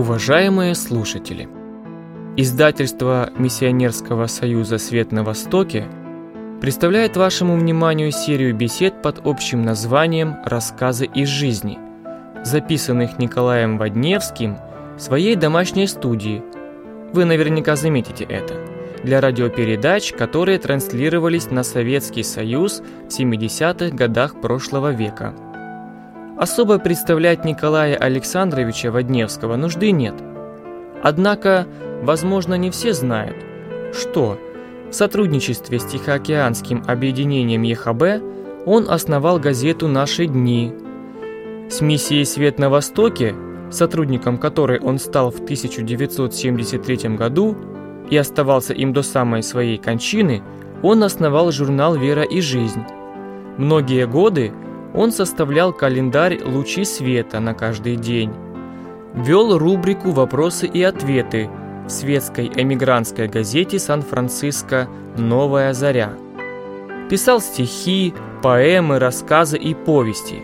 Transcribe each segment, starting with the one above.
Уважаемые слушатели! Издательство Миссионерского союза «Свет на Востоке» представляет вашему вниманию серию бесед под общим названием «Рассказы из жизни», записанных Николаем Водневским в своей домашней студии. Вы наверняка заметите это для радиопередач, которые транслировались на Советский Союз в 70-х годах прошлого века. Особо представлять Николая Александровича Водневского нужды нет. Однако, возможно, не все знают, что в сотрудничестве с Тихоокеанским объединением ЕХБ он основал газету «Наши дни». С миссией «Свет на Востоке», сотрудником которой он стал в 1973 году, и оставался им до самой своей кончины, он основал журнал «Вера и жизнь». Многие годы он составлял календарь «Лучи света» на каждый день. Вел рубрику «Вопросы и ответы» в светской эмигрантской газете «Сан-Франциско. Новая заря». Писал стихи, поэмы, рассказы и повести.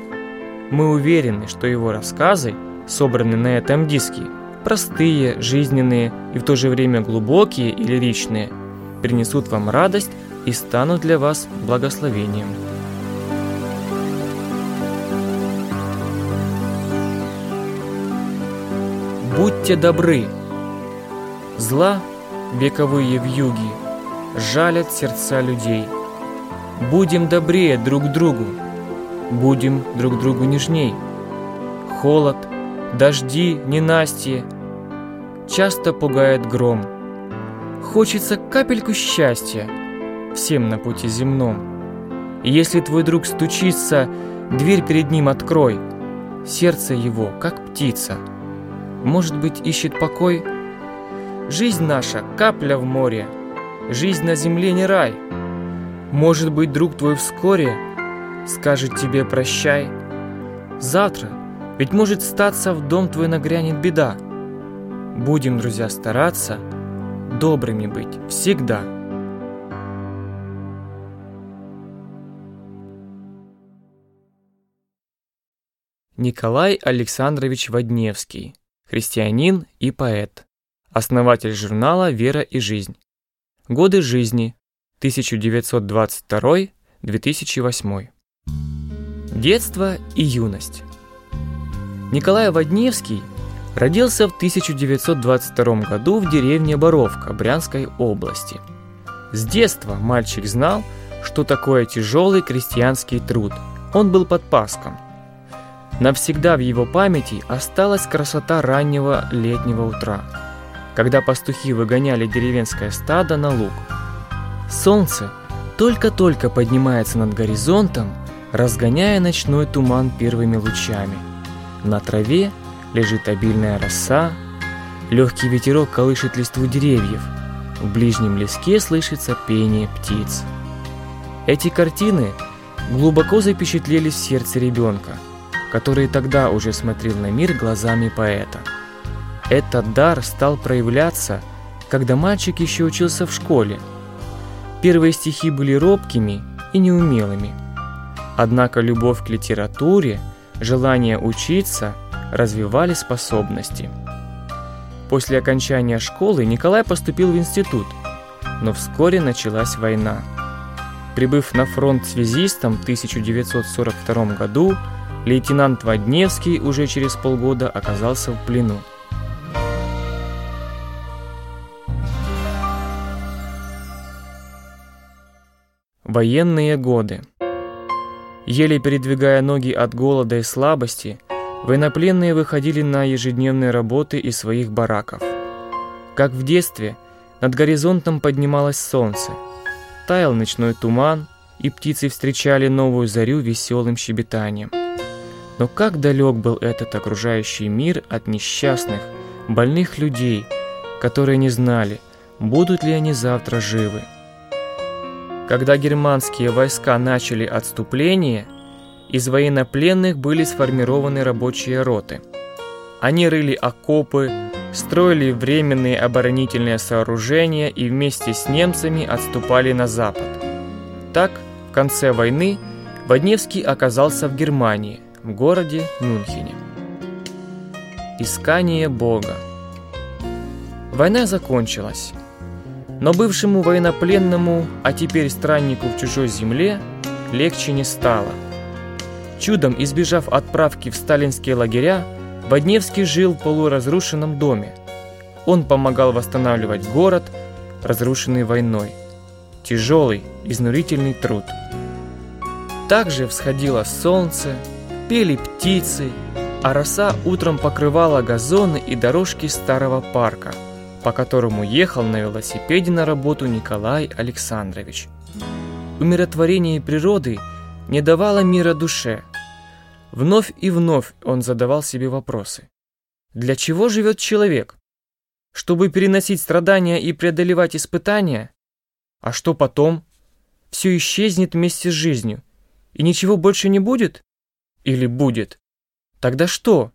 Мы уверены, что его рассказы, собранные на этом диске, простые, жизненные и в то же время глубокие и лиричные, принесут вам радость и станут для вас благословением. Будьте добры. Зла вековые вьюги жалят сердца людей. Будем добрее друг другу, будем друг другу нежней. Холод, дожди, ненастье – часто пугает гром. Хочется капельку счастья всем на пути земном. Если твой друг стучится, дверь перед ним открой. Сердце его, как птица. Может быть, ищет покой? Жизнь наша — капля в море. Жизнь на земле не рай. Может быть, друг твой вскоре скажет тебе прощай. Завтра, ведь может статься в дом твой нагрянет беда. Будем, друзья, стараться добрыми быть всегда. Николай Александрович Водневский, христианин и поэт, основатель журнала «Вера и жизнь». Годы жизни 1922-2008. Детство и юность. Николай Водневский – Родился в 1922 году в деревне Боровка Брянской области. С детства мальчик знал, что такое тяжелый крестьянский труд. Он был под паском. Навсегда в его памяти осталась красота раннего летнего утра, когда пастухи выгоняли деревенское стадо на луг. Солнце только-только поднимается над горизонтом, разгоняя ночной туман первыми лучами. На траве – лежит обильная роса, легкий ветерок колышет листву деревьев, в ближнем леске слышится пение птиц. Эти картины глубоко запечатлели в сердце ребенка, который тогда уже смотрел на мир глазами поэта. Этот дар стал проявляться, когда мальчик еще учился в школе. Первые стихи были робкими и неумелыми. Однако любовь к литературе, желание учиться – развивали способности. После окончания школы Николай поступил в институт, но вскоре началась война. Прибыв на фронт связистом в 1942 году, лейтенант Водневский уже через полгода оказался в плену. Военные годы. Еле передвигая ноги от голода и слабости, Военнопленные выходили на ежедневные работы из своих бараков. Как в детстве, над горизонтом поднималось солнце. Таял ночной туман, и птицы встречали новую зарю веселым щебетанием. Но как далек был этот окружающий мир от несчастных, больных людей, которые не знали, будут ли они завтра живы. Когда германские войска начали отступление – из военнопленных были сформированы рабочие роты. Они рыли окопы, строили временные оборонительные сооружения и вместе с немцами отступали на запад. Так, в конце войны Водневский оказался в Германии, городе Мюнхене. Искание Бога. Война закончилась. Но бывшему военнопленному, а теперь страннику в чужой земле, легче не стало. Чудом избежав отправки в сталинские лагеря, Бодневский жил в полуразрушенном доме. Он помогал восстанавливать город, разрушенный войной. Тяжелый, изнурительный труд. Также всходило солнце, пели птицы, а роса утром покрывала газоны и дорожки старого парка, по которому ехал на велосипеде на работу Николай Александрович. Умиротворение природы не давало мира душе. Вновь и вновь он задавал себе вопросы. Для чего живет человек? Чтобы переносить страдания и преодолевать испытания? А что потом? Все исчезнет вместе с жизнью, и ничего больше не будет? Или будет? Тогда что?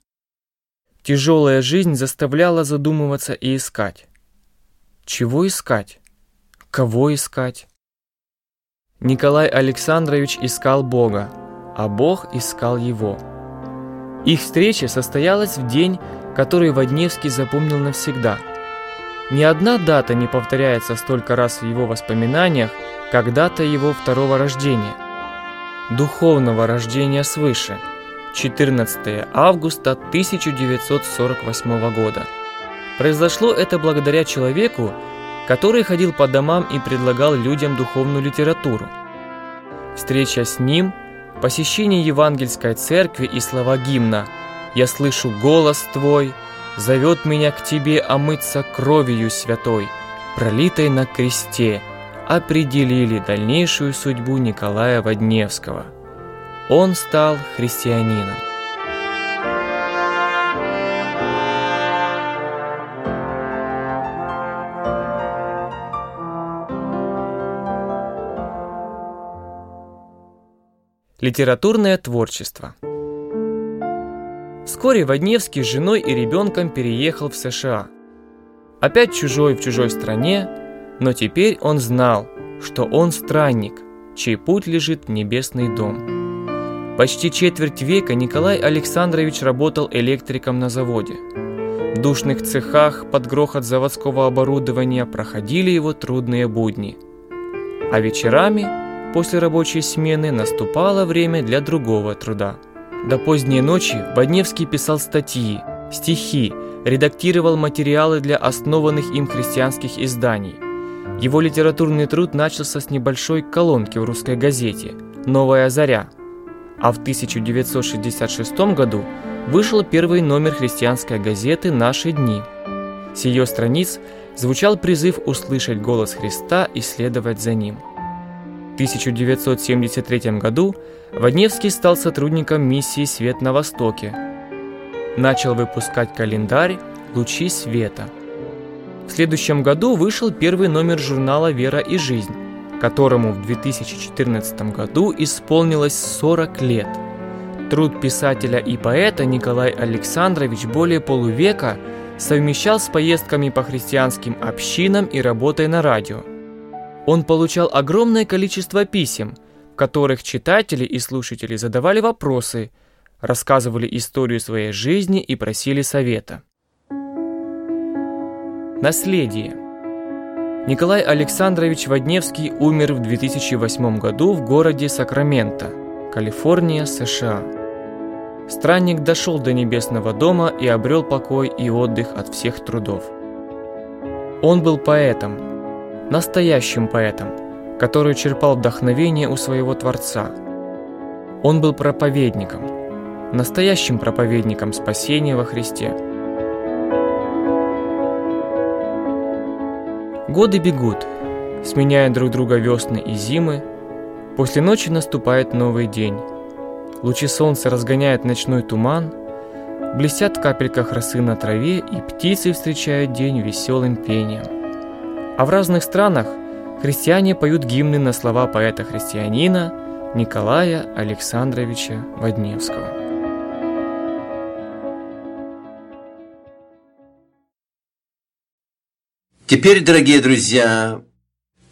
Тяжелая жизнь заставляла задумываться и искать. Чего искать? Кого искать? Николай Александрович искал Бога, а Бог искал его. Их встреча состоялась в день, который Водневский запомнил навсегда. Ни одна дата не повторяется столько раз в его воспоминаниях, как дата его второго рождения. Духовного рождения свыше – 14 августа 1948 года. Произошло это благодаря человеку, который ходил по домам и предлагал людям духовную литературу. Встреча с ним, посещение евангельской церкви и слова гимна «Я слышу голос твой, зовет меня к тебе омыться кровью святой, пролитой на кресте», определили дальнейшую судьбу Николая Водневского – он стал христианином. Литературное творчество Вскоре Водневский с женой и ребенком переехал в США. Опять чужой в чужой стране, но теперь он знал, что он странник, чей путь лежит небесный дом. Почти четверть века Николай Александрович работал электриком на заводе. В душных цехах под грохот заводского оборудования проходили его трудные будни. А вечерами, после рабочей смены, наступало время для другого труда. До поздней ночи Бодневский писал статьи, стихи, редактировал материалы для основанных им христианских изданий. Его литературный труд начался с небольшой колонки в русской газете «Новая заря», а в 1966 году вышел первый номер христианской газеты «Наши дни». С ее страниц звучал призыв услышать голос Христа и следовать за ним. В 1973 году Водневский стал сотрудником миссии «Свет на Востоке». Начал выпускать календарь «Лучи света». В следующем году вышел первый номер журнала «Вера и жизнь», которому в 2014 году исполнилось 40 лет. Труд писателя и поэта Николай Александрович более полувека совмещал с поездками по христианским общинам и работой на радио. Он получал огромное количество писем, в которых читатели и слушатели задавали вопросы, рассказывали историю своей жизни и просили совета. Наследие – Николай Александрович Водневский умер в 2008 году в городе Сакраменто, Калифорния, США. Странник дошел до небесного дома и обрел покой и отдых от всех трудов. Он был поэтом, настоящим поэтом, который черпал вдохновение у своего Творца. Он был проповедником, настоящим проповедником спасения во Христе – Годы бегут, сменяя друг друга весны и зимы. После ночи наступает новый день. Лучи солнца разгоняют ночной туман, блестят в капельках росы на траве, и птицы встречают день веселым пением. А в разных странах христиане поют гимны на слова поэта-христианина Николая Александровича Водневского. Теперь, дорогие друзья,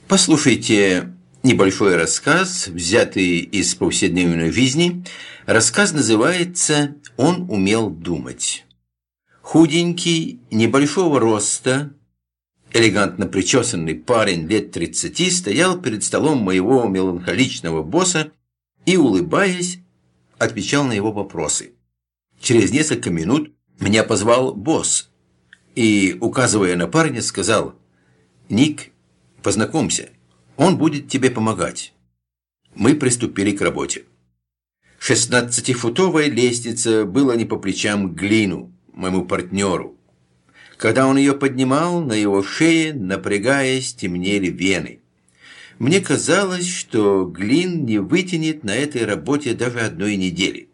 послушайте небольшой рассказ, взятый из повседневной жизни. Рассказ называется «Он умел думать». Худенький, небольшого роста, элегантно причесанный парень лет тридцати стоял перед столом моего меланхоличного босса и, улыбаясь, отвечал на его вопросы. Через несколько минут меня позвал босс и, указывая на парня, сказал «Ник, познакомься, он будет тебе помогать». Мы приступили к работе. Шестнадцатифутовая лестница была не по плечам глину, моему партнеру. Когда он ее поднимал, на его шее, напрягаясь, темнели вены. Мне казалось, что Глин не вытянет на этой работе даже одной недели.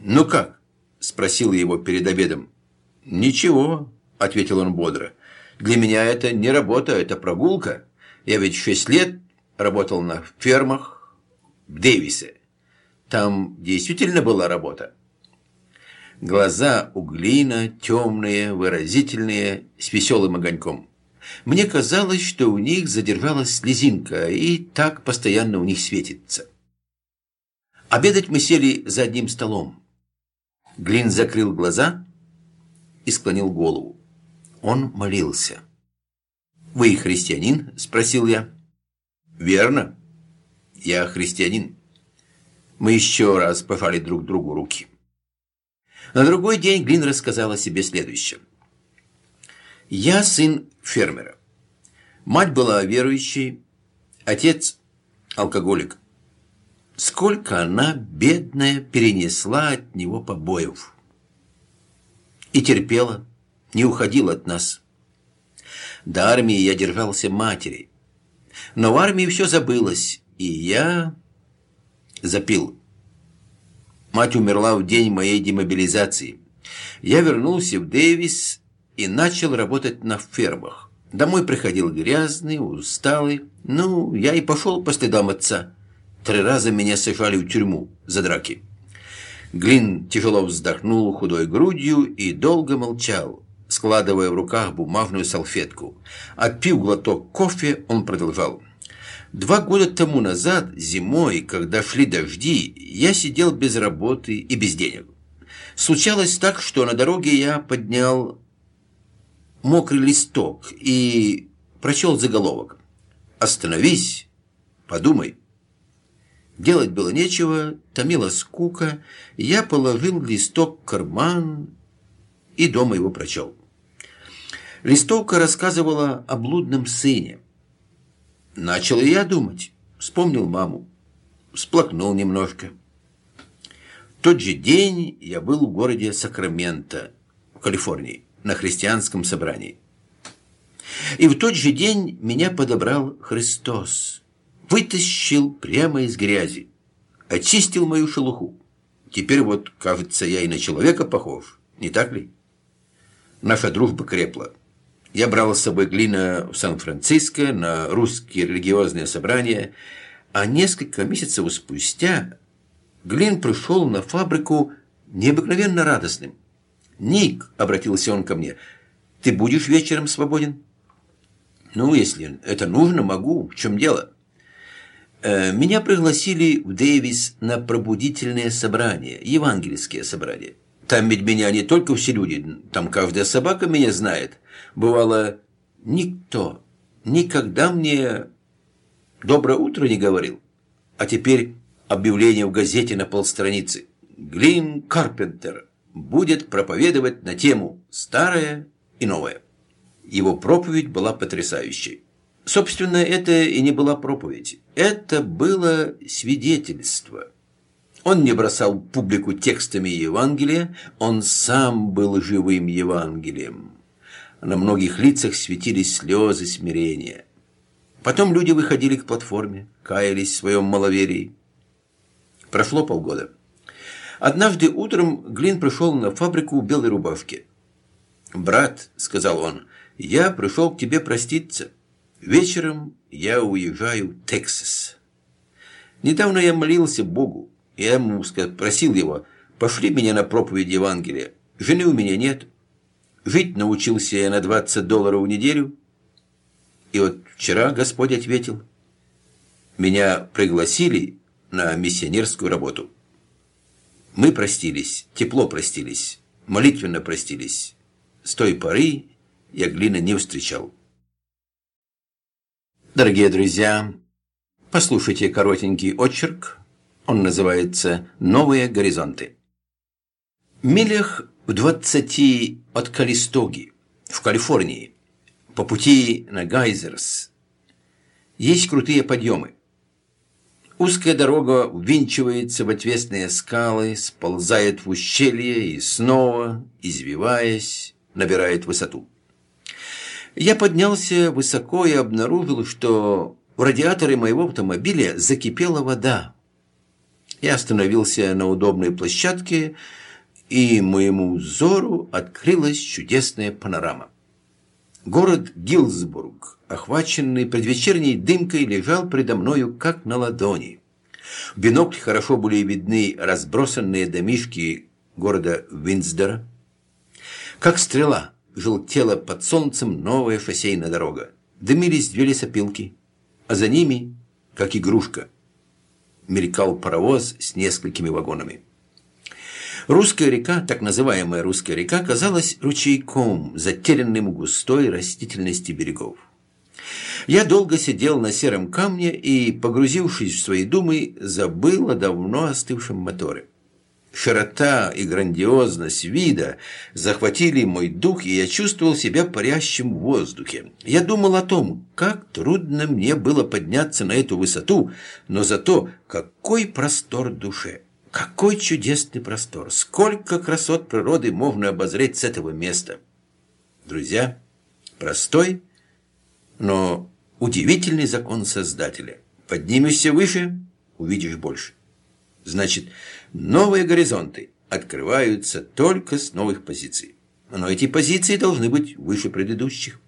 «Ну как?» – спросил его перед обедом. «Ничего», – ответил он бодро. «Для меня это не работа, это прогулка. Я ведь шесть лет работал на фермах в Дэвисе. Там действительно была работа. Глаза у Глина темные, выразительные, с веселым огоньком. Мне казалось, что у них задержалась слезинка, и так постоянно у них светится. Обедать мы сели за одним столом. Глин закрыл глаза и склонил голову. Он молился. «Вы христианин?» – спросил я. «Верно. Я христианин». Мы еще раз пожали друг другу руки. На другой день Глин рассказал о себе следующее. «Я сын фермера. Мать была верующей, отец – алкоголик. Сколько она, бедная, перенесла от него побоев. И терпела, не уходила от нас. До армии я держался матери. Но в армии все забылось, и я запил. Мать умерла в день моей демобилизации. Я вернулся в Дэвис и начал работать на фермах. Домой приходил грязный, усталый. Ну, я и пошел по следам отца. Три раза меня сажали в тюрьму за драки. Глин тяжело вздохнул худой грудью и долго молчал, складывая в руках бумажную салфетку. Отпив глоток кофе, он продолжал. Два года тому назад, зимой, когда шли дожди, я сидел без работы и без денег. Случалось так, что на дороге я поднял мокрый листок и прочел заголовок. «Остановись, подумай». Делать было нечего, томила скука. Я положил листок в карман и дома его прочел. Листовка рассказывала о блудном сыне – Начал я думать. Вспомнил маму. Всплакнул немножко. В тот же день я был в городе Сакраменто, в Калифорнии, на христианском собрании. И в тот же день меня подобрал Христос. Вытащил прямо из грязи. Очистил мою шелуху. Теперь вот, кажется, я и на человека похож. Не так ли? Наша дружба крепла. Я брал с собой Глина в Сан-Франциско на русские религиозные собрания, а несколько месяцев спустя Глин пришел на фабрику необыкновенно радостным. «Ник», — обратился он ко мне, — «ты будешь вечером свободен?» «Ну, если это нужно, могу. В чем дело?» э, Меня пригласили в Дэвис на пробудительное собрание, евангельские собрания. Там ведь меня не только все люди, там каждая собака меня знает. Бывало, никто никогда мне «доброе утро» не говорил. А теперь объявление в газете на полстраницы. Глин Карпентер будет проповедовать на тему «Старое и новое». Его проповедь была потрясающей. Собственно, это и не была проповедь. Это было свидетельство – он не бросал публику текстами Евангелия, он сам был живым Евангелием. На многих лицах светились слезы смирения. Потом люди выходили к платформе, каялись в своем маловерии. Прошло полгода. Однажды утром Глин пришел на фабрику в белой рубашке. «Брат», — сказал он, — «я пришел к тебе проститься. Вечером я уезжаю в Тексас. Недавно я молился Богу. Я ему просил его, пошли меня на проповедь Евангелия. Жены у меня нет. Жить научился я на 20 долларов в неделю. И вот вчера Господь ответил. Меня пригласили на миссионерскую работу. Мы простились, тепло простились, молитвенно простились. С той поры я глина не встречал. Дорогие друзья, послушайте коротенький очерк. Он называется «Новые горизонты». Милях в двадцати от Калистоги, в Калифорнии, по пути на Гайзерс, есть крутые подъемы. Узкая дорога ввинчивается в отвесные скалы, сползает в ущелье и снова, извиваясь, набирает высоту. Я поднялся высоко и обнаружил, что в радиаторе моего автомобиля закипела вода. Я остановился на удобной площадке, и моему взору открылась чудесная панорама. Город Гилсбург, охваченный предвечерней дымкой, лежал предо мною как на ладони. В бинокль хорошо были видны разбросанные домишки города Винсдора. Как стрела желтела под солнцем новая шоссейная дорога. Дымились две лесопилки, а за ними, как игрушка, мелькал паровоз с несколькими вагонами. Русская река, так называемая Русская река, казалась ручейком, затерянным в густой растительности берегов. Я долго сидел на сером камне и, погрузившись в свои думы, забыл о давно остывшем моторе. Широта и грандиозность вида захватили мой дух, и я чувствовал себя парящим в воздухе. Я думал о том, как трудно мне было подняться на эту высоту, но зато какой простор душе. Какой чудесный простор! Сколько красот природы можно обозреть с этого места! Друзья, простой, но удивительный закон Создателя. Поднимешься выше – увидишь больше. Значит, новые горизонты открываются только с новых позиций. Но эти позиции должны быть выше предыдущих.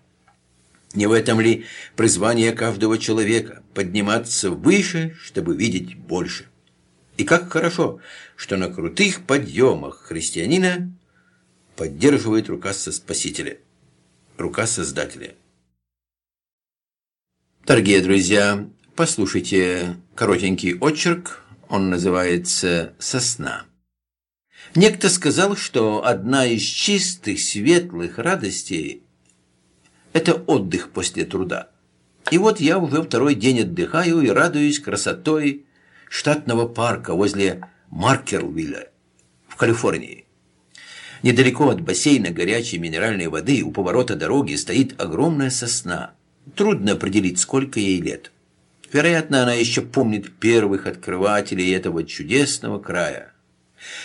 Не в этом ли призвание каждого человека – подниматься выше, чтобы видеть больше? И как хорошо, что на крутых подъемах христианина поддерживает рука со Спасителя, рука Создателя. Дорогие друзья, послушайте коротенький очерк, он называется «Сосна». Некто сказал, что одна из чистых, светлых радостей – это отдых после труда. И вот я уже второй день отдыхаю и радуюсь красотой штатного парка возле Маркервилля в Калифорнии. Недалеко от бассейна горячей минеральной воды у поворота дороги стоит огромная сосна. Трудно определить, сколько ей лет. Вероятно, она еще помнит первых открывателей этого чудесного края.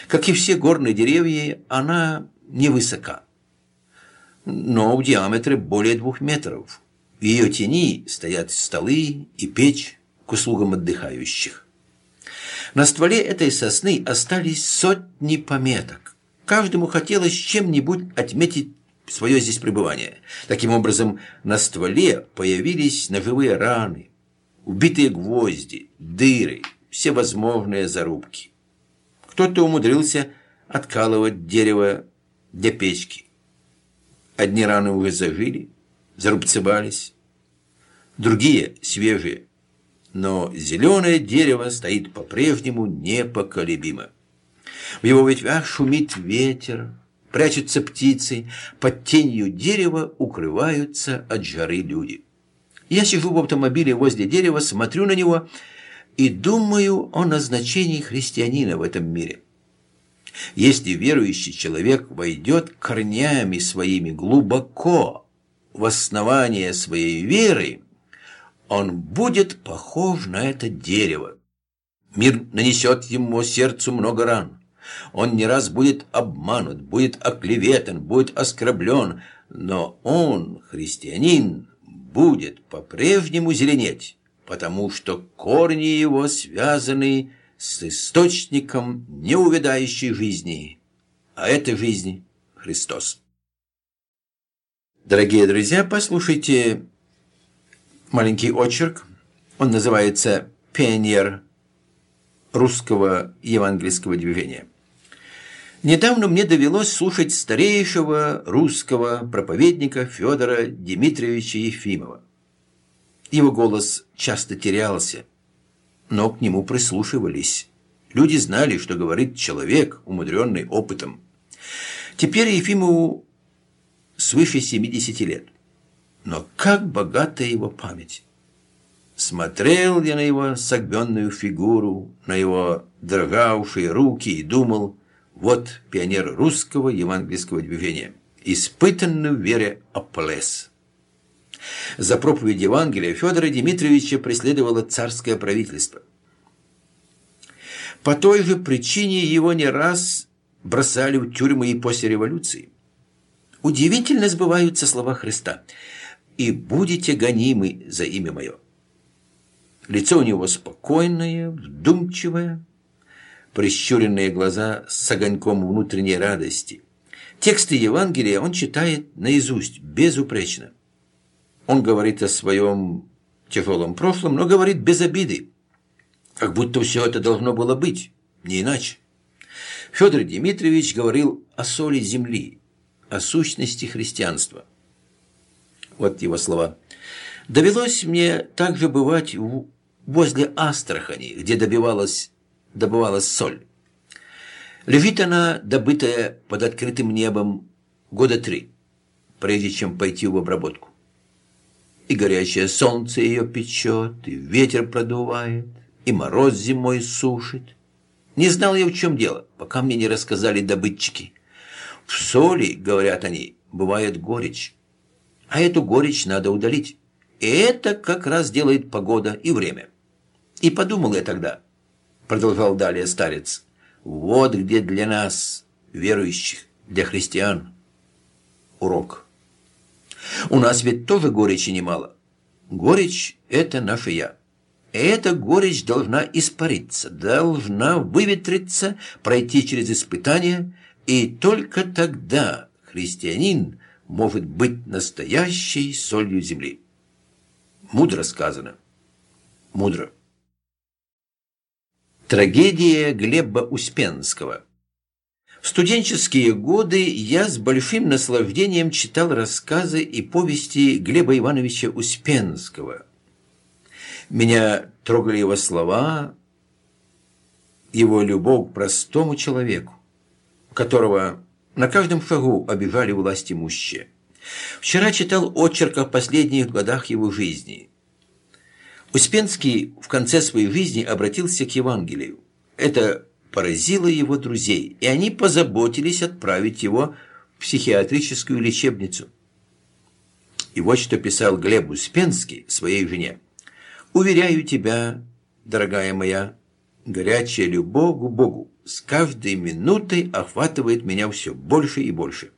Как и все горные деревья, она невысока, но в диаметре более двух метров. В ее тени стоят столы и печь к услугам отдыхающих. На стволе этой сосны остались сотни пометок. Каждому хотелось чем-нибудь отметить свое здесь пребывание. Таким образом, на стволе появились ножевые раны, убитые гвозди, дыры, всевозможные зарубки. Кто-то умудрился откалывать дерево для печки. Одни раны уже зажили, зарубцевались, другие, свежие, но зеленое дерево стоит по-прежнему непоколебимо. В его ветвях шумит ветер, прячутся птицы, под тенью дерева укрываются от жары люди. Я сижу в автомобиле возле дерева, смотрю на него и думаю о назначении христианина в этом мире. Если верующий человек войдет корнями своими глубоко в основание своей веры, он будет похож на это дерево. Мир нанесет ему сердцу много ран. Он не раз будет обманут, будет оклеветан, будет оскорблен, но он, христианин, будет по-прежнему зеленеть, потому что корни его связаны с источником неувядающей жизни, а этой жизни – Христос. Дорогие друзья, послушайте маленький очерк. Он называется «Пионер русского евангельского движения». Недавно мне довелось слушать старейшего русского проповедника Федора Дмитриевича Ефимова. Его голос часто терялся, но к нему прислушивались. Люди знали, что говорит человек, умудренный опытом. Теперь Ефимову свыше 70 лет. Но как богата его память! Смотрел я на его согбенную фигуру, на его дрожавшие руки и думал, вот пионер русского евангельского движения, испытанный в вере Аполлес. За проповедь Евангелия Федора Дмитриевича преследовало царское правительство. По той же причине его не раз бросали в тюрьмы и после революции. Удивительно сбываются слова Христа «И будете гонимы за имя мое». Лицо у него спокойное, вдумчивое, прищуренные глаза с огоньком внутренней радости. Тексты Евангелия он читает наизусть, безупречно. Он говорит о своем тяжелом прошлом, но говорит без обиды, как будто все это должно было быть, не иначе. Федор Дмитриевич говорил о соли земли, о сущности христианства. Вот его слова. «Довелось мне также бывать возле Астрахани, где добивалась, добывалась соль. Лежит она, добытая под открытым небом, года три, прежде чем пойти в обработку. И горячее солнце ее печет, и ветер продувает, и мороз зимой сушит. Не знал я, в чем дело, пока мне не рассказали добытчики. В соли, говорят они, бывает горечь, а эту горечь надо удалить. И это как раз делает погода и время. И подумал я тогда, продолжал далее старец, вот где для нас, верующих, для христиан, урок. У нас ведь тоже горечи немало. Горечь – это наше «я». Эта горечь должна испариться, должна выветриться, пройти через испытания, и только тогда христианин может быть настоящей солью земли. Мудро сказано. Мудро. Трагедия Глеба Успенского. В студенческие годы я с большим наслаждением читал рассказы и повести Глеба Ивановича Успенского. Меня трогали его слова, его любовь к простому человеку, которого на каждом шагу обижали власти имущие. Вчера читал очерк о последних годах его жизни – Успенский в конце своей жизни обратился к Евангелию. Это поразило его друзей, и они позаботились отправить его в психиатрическую лечебницу. И вот что писал Глеб Успенский своей жене. «Уверяю тебя, дорогая моя, горячая любовь к Богу с каждой минутой охватывает меня все больше и больше.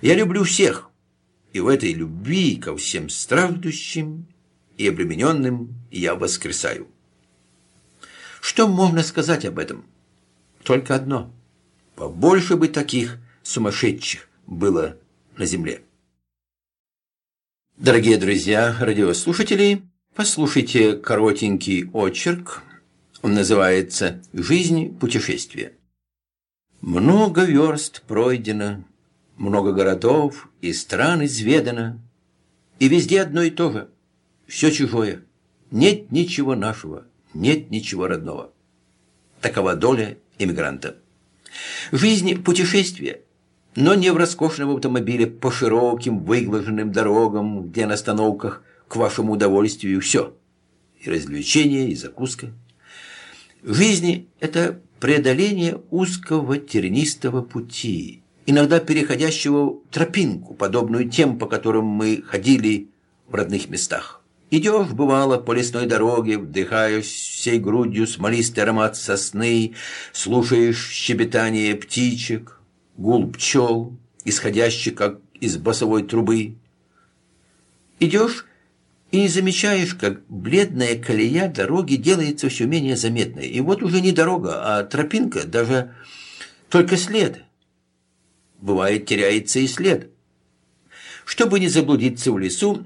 Я люблю всех, и в этой любви ко всем страждущим и обремененным я воскресаю. Что можно сказать об этом? Только одно. Побольше бы таких сумасшедших было на земле. Дорогие друзья, радиослушатели, послушайте коротенький очерк. Он называется «Жизнь путешествия». Много верст пройдено, много городов и стран изведано, и везде одно и то же – все чужое. Нет ничего нашего, нет ничего родного. Такова доля эмигранта. Жизнь – путешествие, но не в роскошном автомобиле по широким выглаженным дорогам, где на остановках к вашему удовольствию все. И развлечение, и закуска. В жизни – это преодоление узкого тернистого пути, иногда переходящего тропинку, подобную тем, по которым мы ходили в родных местах. Идешь, бывало, по лесной дороге, вдыхаешь всей грудью смолистый аромат сосны, слушаешь щебетание птичек, гул пчел, исходящий, как из басовой трубы. Идешь и не замечаешь, как бледная колея дороги делается все менее заметной. И вот уже не дорога, а тропинка, даже только след. Бывает, теряется и след. Чтобы не заблудиться в лесу,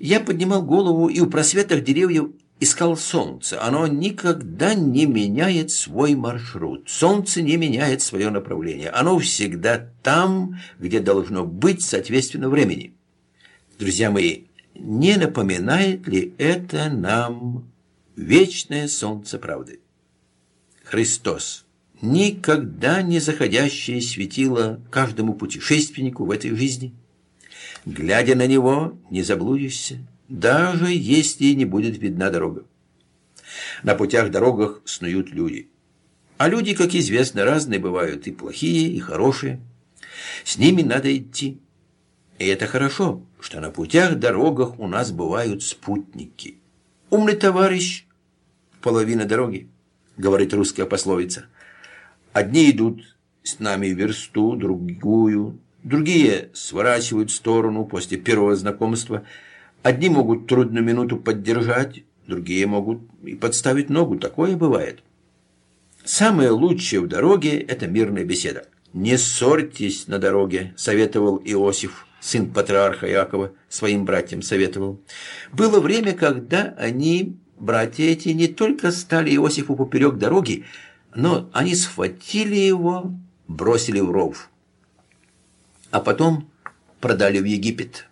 я поднимал голову и в просветах деревьев искал солнце. Оно никогда не меняет свой маршрут. Солнце не меняет свое направление. Оно всегда там, где должно быть соответственно времени. Друзья мои, не напоминает ли это нам вечное солнце правды? Христос, никогда не заходящее светило каждому путешественнику в этой жизни – Глядя на него, не заблудишься, даже если не будет видна дорога. На путях-дорогах снуют люди. А люди, как известно, разные бывают, и плохие, и хорошие. С ними надо идти. И это хорошо, что на путях-дорогах у нас бывают спутники. Умный товарищ – половина дороги, говорит русская пословица. Одни идут с нами версту, другую, другие сворачивают в сторону после первого знакомства. Одни могут трудную минуту поддержать, другие могут и подставить ногу. Такое бывает. Самое лучшее в дороге – это мирная беседа. «Не ссорьтесь на дороге», – советовал Иосиф, сын патриарха Якова, своим братьям советовал. Было время, когда они, братья эти, не только стали Иосифу поперек дороги, но они схватили его, бросили в ров, а потом продали в Египет.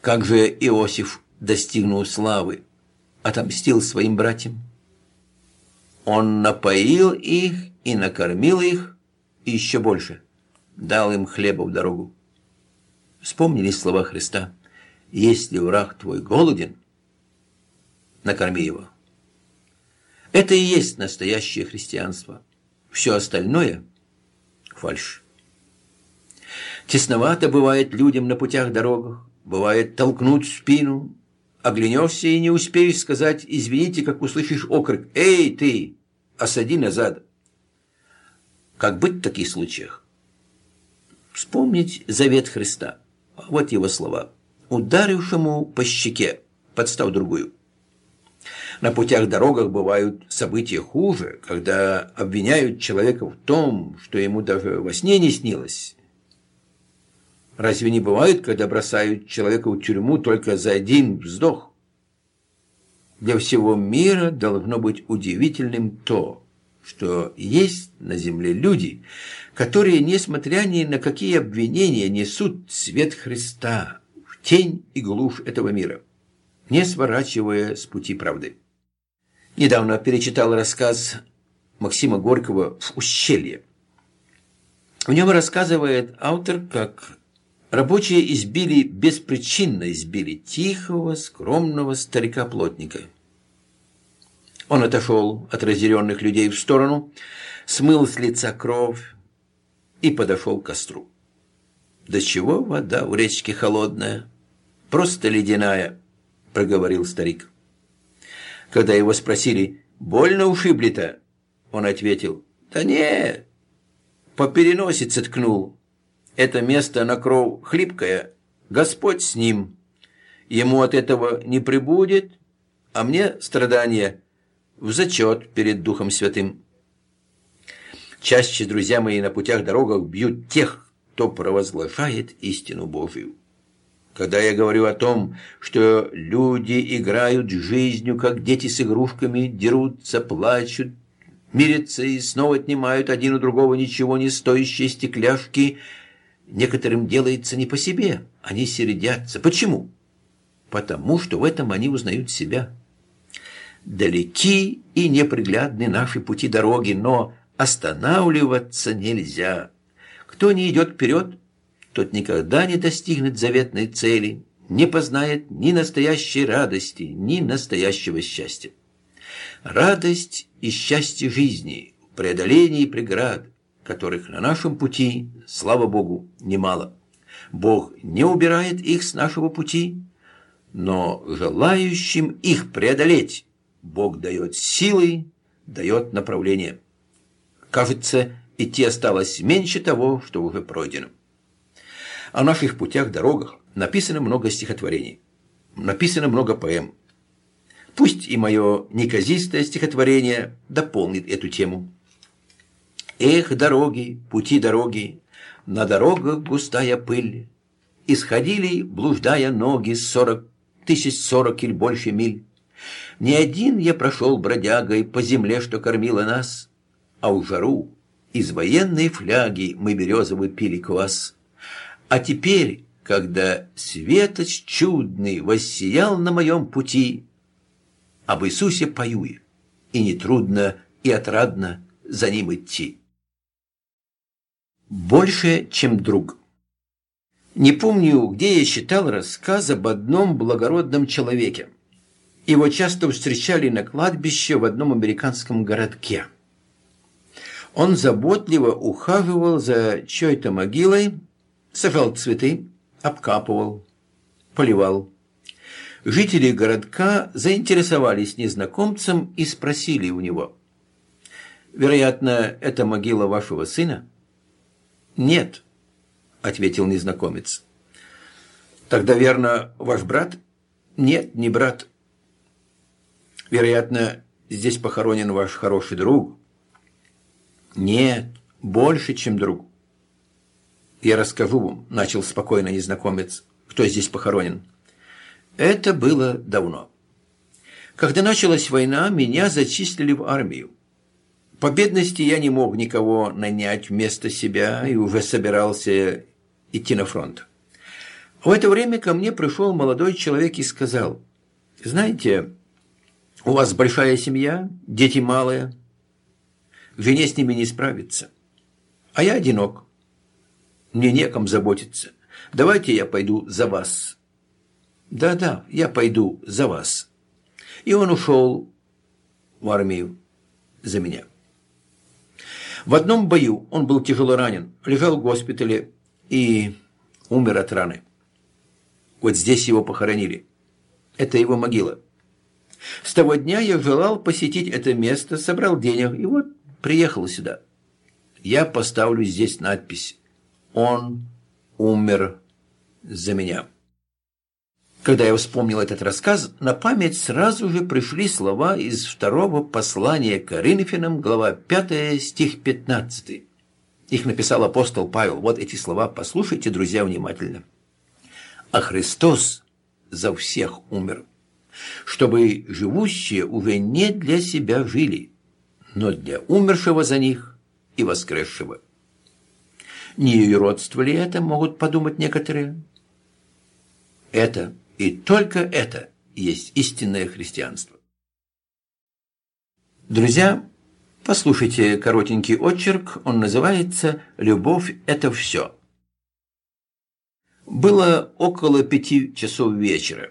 Как же Иосиф достигнул славы, отомстил своим братьям? Он напоил их и накормил их, и еще больше. Дал им хлеба в дорогу. Вспомнили слова Христа. Если враг твой голоден, накорми его. Это и есть настоящее христианство. Все остальное – фальшь. Тесновато бывает людям на путях-дорогах, бывает толкнуть в спину, оглянешься и не успеешь сказать «извините», как услышишь окрик «Эй, ты, осади назад!» Как быть в таких случаях? Вспомнить завет Христа. Вот его слова. «Ударившему по щеке, подстав другую». На путях-дорогах бывают события хуже, когда обвиняют человека в том, что ему даже во сне не снилось. Разве не бывает, когда бросают человека в тюрьму только за один вздох? Для всего мира должно быть удивительным то, что есть на земле люди, которые, несмотря ни на какие обвинения, несут свет Христа в тень и глушь этого мира, не сворачивая с пути правды. Недавно перечитал рассказ Максима Горького «В ущелье». В нем рассказывает автор, как рабочие избили, беспричинно избили тихого, скромного старика-плотника – он отошел от разъяренных людей в сторону, смыл с лица кровь и подошел к костру. «Да чего вода у речки холодная? Просто ледяная», – проговорил старик. Когда его спросили, «Больно ушибли-то?» Он ответил, «Да не, по переносице ткнул. Это место на кров хлипкое, Господь с ним. Ему от этого не прибудет, а мне страдания в зачет перед Духом Святым. Чаще, друзья мои, на путях-дорогах бьют тех, кто провозглашает истину Божию. Когда я говорю о том, что люди играют жизнью, как дети с игрушками, дерутся, плачут, мирятся и снова отнимают один у другого ничего не стоящие стекляшки, некоторым делается не по себе, они сердятся. Почему? Потому что в этом они узнают себя. Далеки и неприглядны наши пути дороги, но останавливаться нельзя. Кто не идет вперед, тот никогда не достигнет заветной цели, не познает ни настоящей радости, ни настоящего счастья. Радость и счастье жизни в преодолении преград, которых на нашем пути, слава Богу, немало. Бог не убирает их с нашего пути, но желающим их преодолеть Бог дает силы, дает направление. Кажется, идти осталось меньше того, что уже пройдено. О наших путях, дорогах написано много стихотворений, написано много поэм. Пусть и мое неказистое стихотворение дополнит эту тему. Эх, дороги, пути дороги, на дорогах густая пыль, Исходили, блуждая ноги, сорок тысяч сорок или больше миль. Не один я прошел бродягой по земле, что кормила нас, а у жару из военной фляги мы березовый пили квас. А теперь, когда светоч чудный воссиял на моем пути, об Иисусе пою и нетрудно и отрадно за ним идти. Больше, чем друг. Не помню, где я читал рассказ об одном благородном человеке. Его часто встречали на кладбище в одном американском городке. Он заботливо ухаживал за чьей-то могилой, сажал цветы, обкапывал, поливал. Жители городка заинтересовались незнакомцем и спросили у него. «Вероятно, это могила вашего сына?» «Нет», — ответил незнакомец. «Тогда, верно, ваш брат?» «Нет, не брат». «Вероятно, здесь похоронен ваш хороший друг?» «Нет, больше, чем друг». «Я расскажу вам», — начал спокойно незнакомец, — «кто здесь похоронен». Это было давно. Когда началась война, меня зачислили в армию. По бедности я не мог никого нанять вместо себя и уже собирался идти на фронт. В это время ко мне пришел молодой человек и сказал, «Знаете, у вас большая семья, дети малые, жене с ними не справиться, а я одинок, мне неком заботиться. Давайте я пойду за вас». «Да-да, я пойду за вас». И он ушел в армию за меня. В одном бою он был тяжело ранен, лежал в госпитале и умер от раны. Вот здесь его похоронили. Это его могила. С того дня я желал посетить это место, собрал денег и вот приехал сюда. Я поставлю здесь надпись «Он умер за меня». Когда я вспомнил этот рассказ, на память сразу же пришли слова из второго послания к Коринфянам, глава 5, стих 15. Их написал апостол Павел. Вот эти слова послушайте, друзья, внимательно. «А Христос за всех умер, чтобы живущие уже не для себя жили, но для умершего за них и воскресшего». Не родство ли это, могут подумать некоторые? Это и только это есть истинное христианство. Друзья, послушайте коротенький отчерк, он называется «Любовь – это все». Было около пяти часов вечера.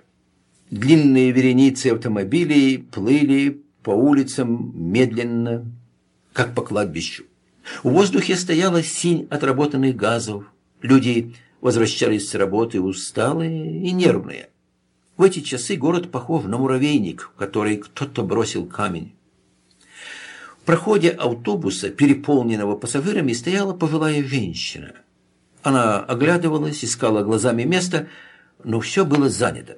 Длинные вереницы автомобилей плыли по улицам медленно, как по кладбищу. В воздухе стояла синь отработанных газов. Люди возвращались с работы усталые и нервные. В эти часы город похож на муравейник, в который кто-то бросил камень. В проходе автобуса, переполненного пассажирами, стояла пожилая женщина. Она оглядывалась, искала глазами место, но все было занято.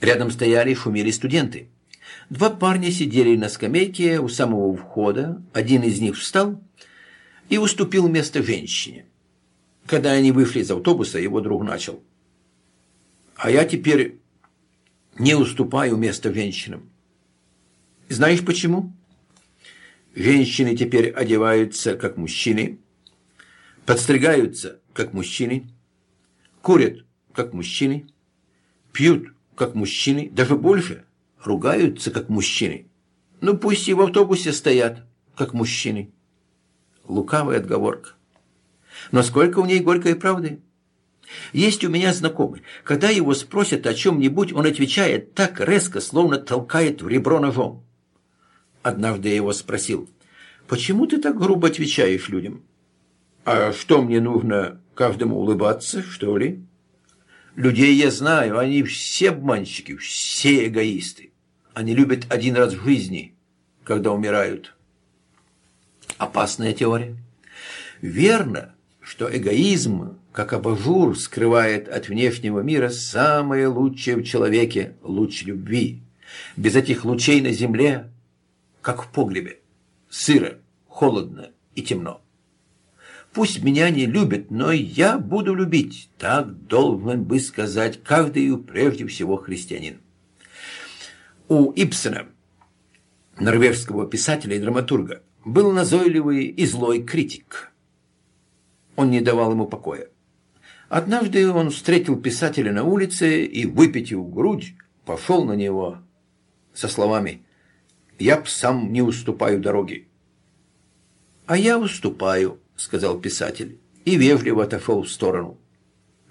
Рядом стояли и шумели студенты. Два парня сидели на скамейке у самого входа, один из них встал и уступил место женщине. Когда они вышли из автобуса, его друг начал. А я теперь не уступаю место женщинам. Знаешь почему? Женщины теперь одеваются как мужчины, подстригаются как мужчины, курят как мужчины, пьют как мужчины, даже больше, ругаются как мужчины. Ну пусть и в автобусе стоят как мужчины. Лукавая отговорка. Но сколько в ней горькой правды? Есть у меня знакомый. Когда его спросят о чем-нибудь, он отвечает так резко, словно толкает в ребро ножом. Однажды я его спросил, «Почему ты так грубо отвечаешь людям?» «А что мне нужно, каждому улыбаться, что ли?» «Людей я знаю, они все обманщики, все эгоисты. Они любят один раз в жизни, когда умирают». Опасная теория. Верно, что эгоизм как абажур скрывает от внешнего мира самое лучшее в человеке – луч любви. Без этих лучей на земле, как в погребе, сыро, холодно и темно. Пусть меня не любят, но я буду любить. Так должен бы сказать каждый прежде всего христианин. У Ибсена, норвежского писателя и драматурга, был назойливый и злой критик. Он не давал ему покоя. Однажды он встретил писателя на улице и, выпитив грудь, пошел на него со словами «Я сам не уступаю дороги». «А я уступаю», — сказал писатель, и вежливо отошел в сторону.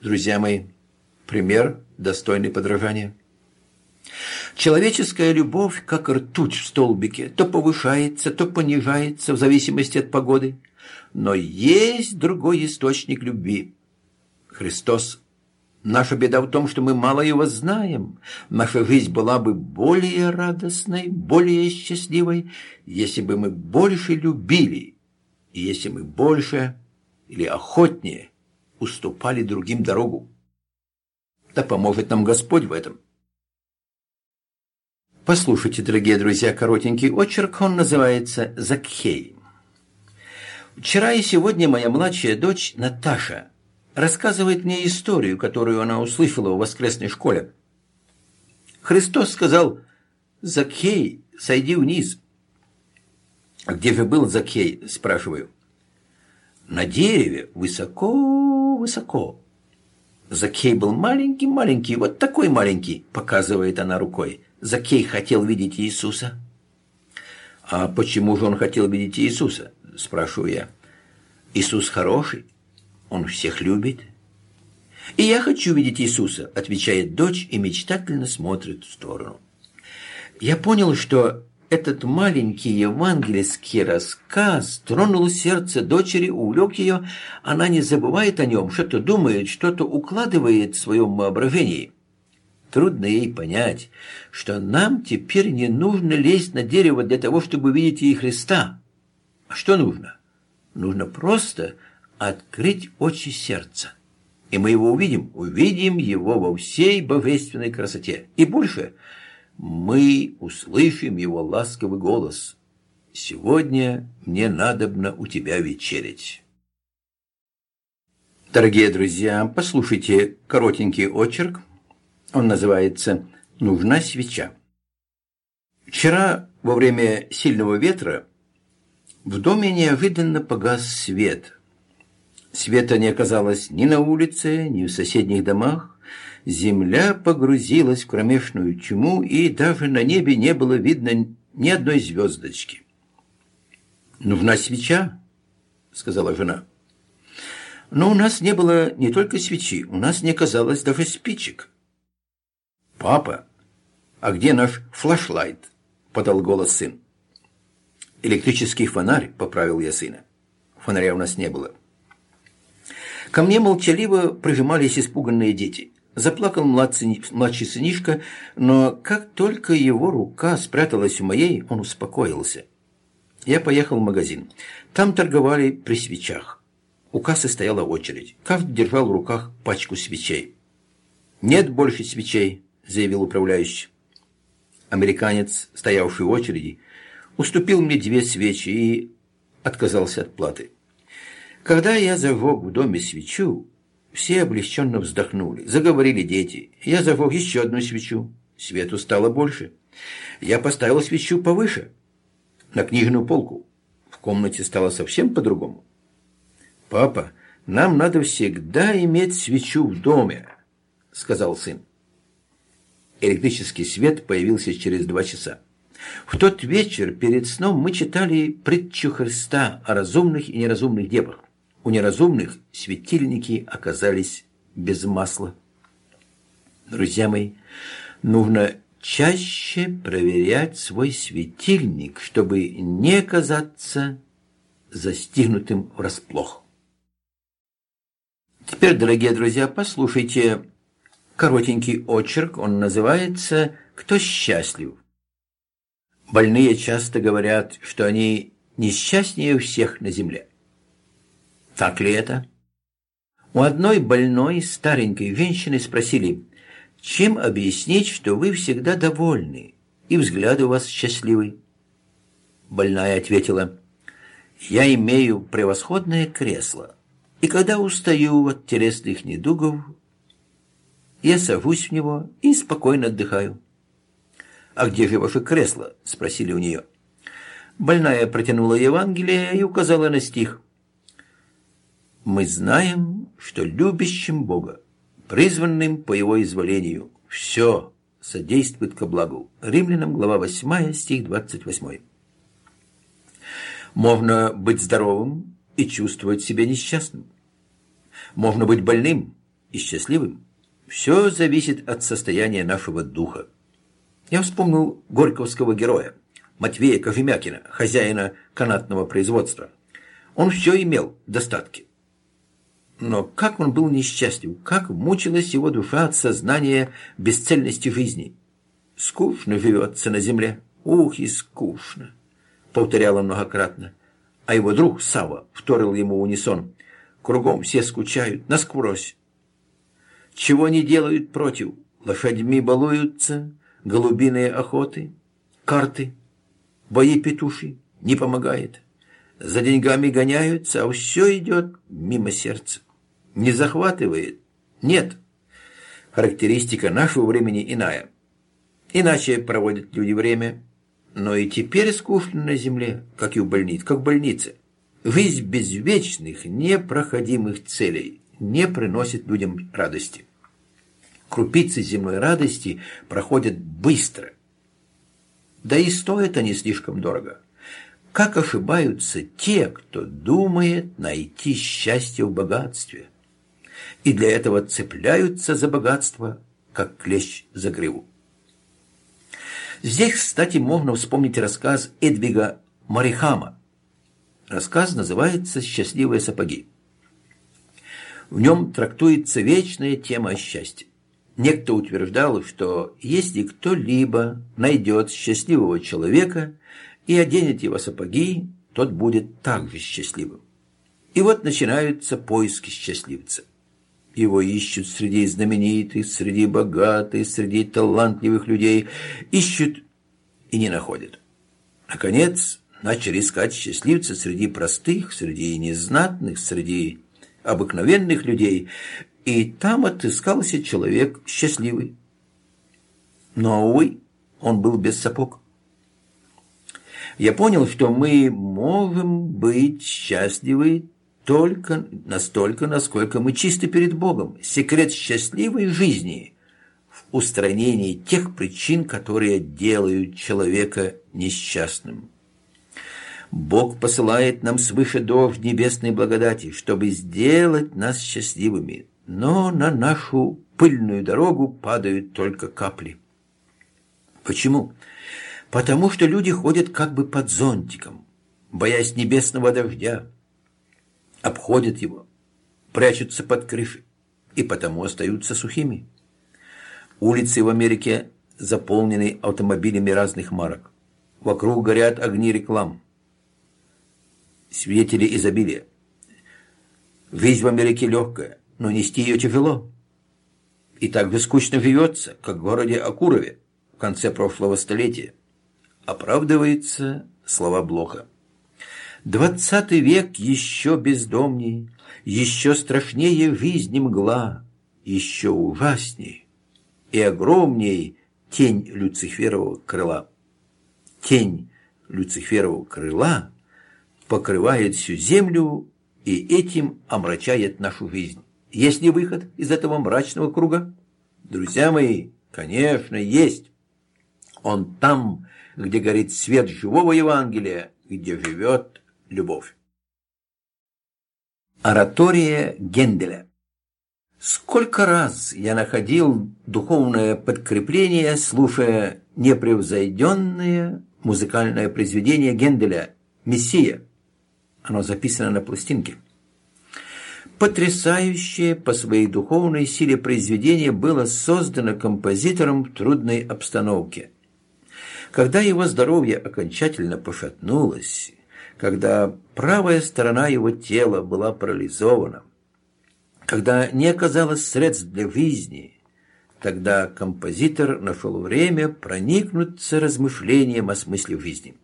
друзья мои, пример, достойный подражания. Человеческая любовь, как ртуть в столбике, то повышается, то понижается в зависимости от погоды. Но есть другой источник любви – Христос. Наша беда в том, что мы мало его знаем. Наша жизнь была бы более радостной, более счастливой, если бы мы больше любили, и если мы больше или охотнее уступали другим дорогу. Да поможет нам Господь в этом. Послушайте, дорогие друзья, коротенький очерк, он называется «Закхей». Вчера и сегодня моя младшая дочь Наташа рассказывает мне историю, которую она услышала в воскресной школе. Христос сказал «Закхей, сойди вниз». «А где же был Закхей?» – спрашиваю. «На дереве, высоко-высоко». Закхей был маленький-маленький, вот такой маленький, показывает она рукой. Закей хотел видеть Иисуса. «А почему же он хотел видеть Иисуса?» – спрашиваю я. «Иисус хороший, он всех любит». «И я хочу видеть Иисуса», – отвечает дочь и мечтательно смотрит в сторону. Я понял, что этот маленький евангельский рассказ тронул сердце дочери, увлек ее. Она не забывает о нем, что-то думает, что-то укладывает в своем воображении. Трудно ей понять, что нам теперь не нужно лезть на дерево для того, чтобы видеть и Христа. А что нужно? Нужно просто открыть очи сердца. И мы его увидим, увидим его во всей божественной красоте. И больше мы услышим его ласковый голос. «Сегодня мне надобно у тебя вечерить». Дорогие друзья, послушайте коротенький очерк он называется «Нужна свеча». Вчера во время сильного ветра в доме неожиданно погас свет. Света не оказалось ни на улице, ни в соседних домах. Земля погрузилась в кромешную тьму, и даже на небе не было видно ни одной звездочки. «Нужна свеча», — сказала жена. Но у нас не было не только свечи, у нас не оказалось даже спичек. «Папа, а где наш флашлайт?» – подал голос сын. «Электрический фонарь», – поправил я сына. Фонаря у нас не было. Ко мне молчаливо прижимались испуганные дети. Заплакал младший, сынишка, но как только его рука спряталась в моей, он успокоился. Я поехал в магазин. Там торговали при свечах. У кассы стояла очередь. Каждый держал в руках пачку свечей. «Нет больше свечей», заявил управляющий. Американец, стоявший в очереди, уступил мне две свечи и отказался от платы. Когда я зажег в доме свечу, все облегченно вздохнули. Заговорили дети. Я зажег еще одну свечу. Свету стало больше. Я поставил свечу повыше, на книжную полку. В комнате стало совсем по-другому. «Папа, нам надо всегда иметь свечу в доме», — сказал сын. Электрический свет появился через два часа. В тот вечер перед сном мы читали притчу Христа о разумных и неразумных девах. У неразумных светильники оказались без масла. Друзья мои, нужно чаще проверять свой светильник, чтобы не оказаться застигнутым врасплох. Теперь, дорогие друзья, послушайте коротенький очерк, он называется «Кто счастлив?». Больные часто говорят, что они несчастнее всех на земле. Так ли это? У одной больной старенькой женщины спросили, чем объяснить, что вы всегда довольны и взгляд у вас счастливый? Больная ответила, я имею превосходное кресло, и когда устаю от телесных недугов, я сажусь в него и спокойно отдыхаю. «А где же ваше кресло?» – спросили у нее. Больная протянула Евангелие и указала на стих. «Мы знаем, что любящим Бога, призванным по Его изволению, все содействует ко благу». Римлянам, глава 8, стих 28. Можно быть здоровым и чувствовать себя несчастным. Можно быть больным и счастливым, все зависит от состояния нашего духа. Я вспомнил горьковского героя, Матвея Кожемякина, хозяина канатного производства. Он все имел достатки. Но как он был несчастлив, как мучилась его душа от сознания бесцельности жизни. Скучно живется на земле. Ух, и скучно, повторял он многократно. А его друг Сава вторил ему унисон. Кругом все скучают, насквозь. Чего не делают против? Лошадьми балуются, голубиные охоты, карты, бои петуши. Не помогает. За деньгами гоняются, а все идет мимо сердца. Не захватывает? Нет. Характеристика нашего времени иная. Иначе проводят люди время. Но и теперь скучно на земле, как и в больнице, как в больнице. Жизнь без вечных, непроходимых целей не приносит людям радости. Крупицы земной радости проходят быстро. Да и стоят они слишком дорого. Как ошибаются те, кто думает найти счастье в богатстве. И для этого цепляются за богатство, как клещ за гриву. Здесь, кстати, можно вспомнить рассказ Эдвига Марихама. Рассказ называется «Счастливые сапоги». В нем трактуется вечная тема счастья. Некто утверждал, что если кто-либо найдет счастливого человека и оденет его сапоги, тот будет также счастливым. И вот начинаются поиски счастливца. Его ищут среди знаменитых, среди богатых, среди талантливых людей. Ищут и не находят. Наконец, начали искать счастливца среди простых, среди незнатных, среди обыкновенных людей. И там отыскался человек счастливый. Но, увы, он был без сапог. Я понял, что мы можем быть счастливы только настолько, насколько мы чисты перед Богом. Секрет счастливой жизни в устранении тех причин, которые делают человека несчастным. Бог посылает нам свыше дождь небесной благодати, чтобы сделать нас счастливыми, но на нашу пыльную дорогу падают только капли. Почему? Потому что люди ходят как бы под зонтиком, боясь небесного дождя, обходят его, прячутся под крыши и потому остаются сухими. Улицы в Америке заполнены автомобилями разных марок. Вокруг горят огни реклам. Свидетели изобилия. Жизнь в Америке легкая, но нести ее тяжело. И так же скучно живется, как в городе Акурове в конце прошлого столетия. Оправдывается слова Блоха. Двадцатый век еще бездомней, еще страшнее жизни мгла, еще ужасней и огромней тень Люциферового крыла. Тень Люциферового крыла покрывает всю землю и этим омрачает нашу жизнь. Есть ли выход из этого мрачного круга? Друзья мои, конечно, есть. Он там, где горит свет живого Евангелия, где живет любовь. Оратория Генделя Сколько раз я находил духовное подкрепление, слушая непревзойденное музыкальное произведение Генделя «Мессия». Оно записано на пластинке. Потрясающее по своей духовной силе произведение было создано композитором в трудной обстановке. Когда его здоровье окончательно пошатнулось, когда правая сторона его тела была парализована, когда не оказалось средств для жизни, тогда композитор нашел время проникнуться размышлением о смысле жизни.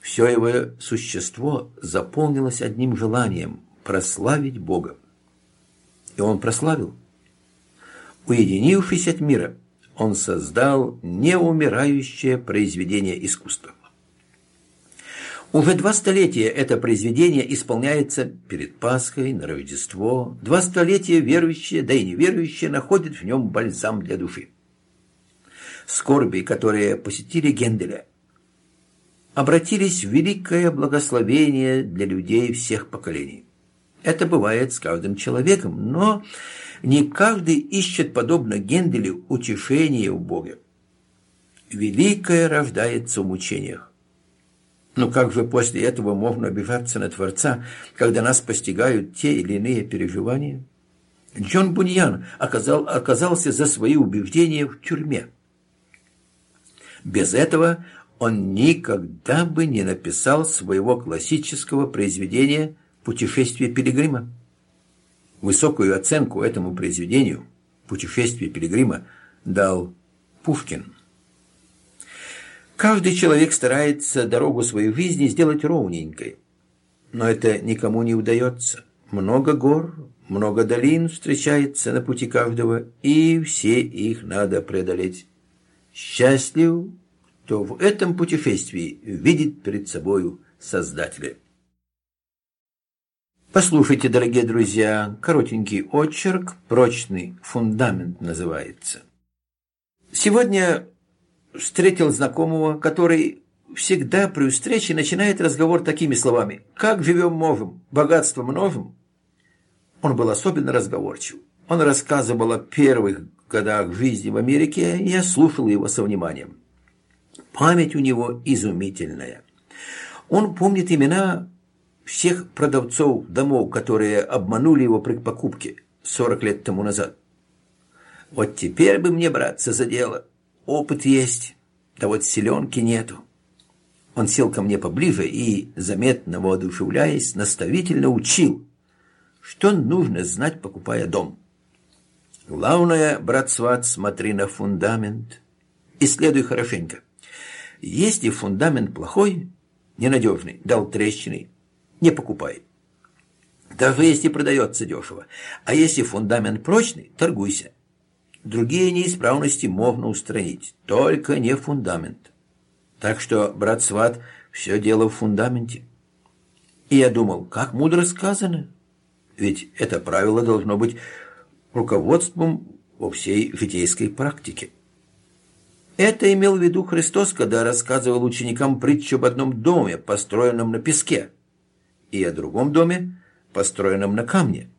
Все его существо заполнилось одним желанием – прославить Бога. И он прославил. Уединившись от мира, он создал неумирающее произведение искусства. Уже два столетия это произведение исполняется перед Пасхой, на Рождество. Два столетия верующие, да и неверующие, находят в нем бальзам для души. Скорби, которые посетили Генделя, обратились в великое благословение для людей всех поколений. Это бывает с каждым человеком, но Не каждый ищет, подобно Генделю, утешение у Бога. Великое рождается в мучениях. Но как же после этого можно обижаться на Творца, когда нас постигают те или иные переживания? Джон Буньян оказал, оказался за свои убеждения в тюрьме. Без этого он никогда бы не написал своего классического произведения «Путешествие пилигрима». Высокую оценку этому произведению «Путешествие пилигрима» дал Пушкин. Каждый человек старается дорогу своей жизни сделать ровненькой, но это никому не удается. Много гор, много долин встречается на пути каждого, и все их надо преодолеть. Счастлив, кто в этом путешествии видит перед собою Создателя. Послушайте, дорогие друзья, коротенький очерк, прочный фундамент называется. Сегодня встретил знакомого, который всегда при встрече начинает разговор такими словами «Как живем можем? Богатство множим?» Он был особенно разговорчив. Он рассказывал о первых годах жизни в Америке, и я слушал его со вниманием. Память у него изумительная. Он помнит имена всех продавцов домов, которые обманули его при покупке 40 лет тому назад. Вот теперь бы мне браться за дело. Опыт есть, да вот селенки нету. Он сел ко мне поближе и, заметно воодушевляясь, наставительно учил, что нужно знать, покупая дом. Главное, брат Сват, смотри на фундамент. Исследуй хорошенько. Если фундамент плохой, ненадежный, дал трещины, не покупай. Даже если продается дешево. А если фундамент прочный, торгуйся. Другие неисправности можно устранить, только не фундамент. Так что, брат Сват, все дело в фундаменте. И я думал, как мудро сказано. Ведь это правило должно быть руководством во всей житейской практике. Это имел в виду Христос, когда рассказывал ученикам притчу об одном доме, построенном на песке, и о другом доме, построенном на камне.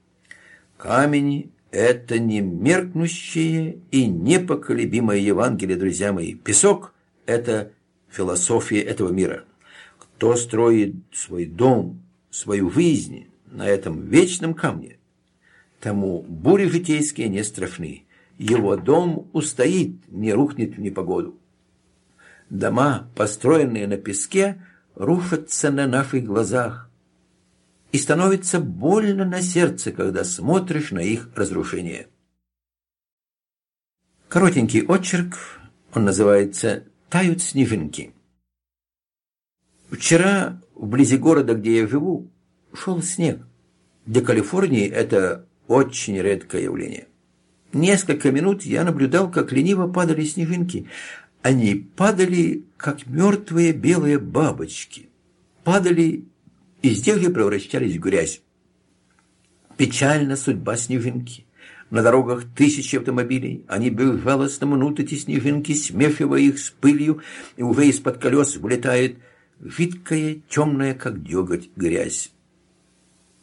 Камень – это не меркнущее и непоколебимое Евангелие, друзья мои. Песок – это философия этого мира. Кто строит свой дом, свою жизнь на этом вечном камне, тому бури житейские не страшны. Его дом устоит, не рухнет в непогоду. Дома, построенные на песке, рушатся на наших глазах. И становится больно на сердце, когда смотришь на их разрушение. Коротенький очерк, он называется «Тают снежинки». Вчера, вблизи города, где я живу, шел снег. Для Калифорнии это очень редкое явление. Несколько минут я наблюдал, как лениво падали снежинки. Они падали, как мертвые белые бабочки. Падали и же превращались в грязь. Печальна судьба снежинки. На дорогах тысячи автомобилей. Они безжалостно мнут эти снежинки, смешивая их с пылью, и уже из-под колес вылетает жидкая, темная, как деготь, грязь.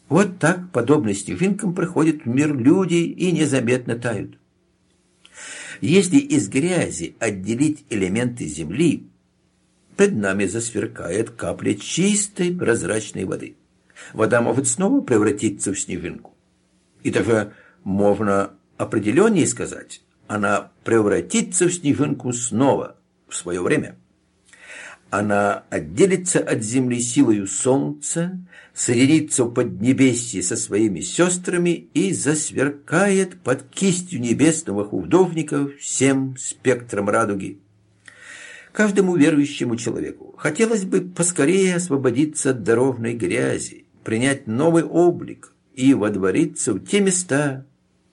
Вот так, подобно снежинкам, приходят в мир люди и незаметно тают. Если из грязи отделить элементы земли, пред нами засверкает капля чистой прозрачной воды. Вода может снова превратиться в снежинку. И даже можно определеннее сказать, она превратится в снежинку снова в свое время. Она отделится от земли силою солнца, соединится в Поднебесье со своими сестрами и засверкает под кистью небесного художника всем спектром радуги. Каждому верующему человеку хотелось бы поскорее освободиться от дорожной грязи, принять новый облик и водвориться в те места,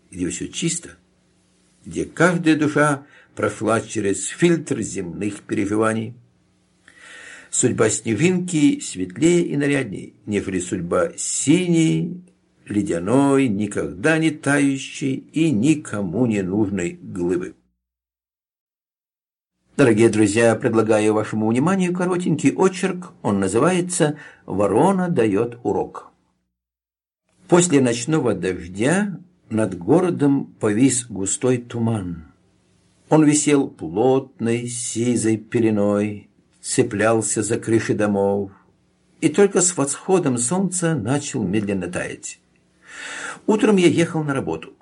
где все чисто, где каждая душа прошла через фильтр земных переживаний. Судьба снежинки светлее и нарядней, нежели судьба синей, ледяной, никогда не тающей и никому не нужной глыбы. Дорогие друзья, предлагаю вашему вниманию коротенький очерк. Он называется «Ворона дает урок». После ночного дождя над городом повис густой туман. Он висел плотной сизой пеленой, цеплялся за крыши домов, и только с восходом солнца начал медленно таять. Утром я ехал на работу.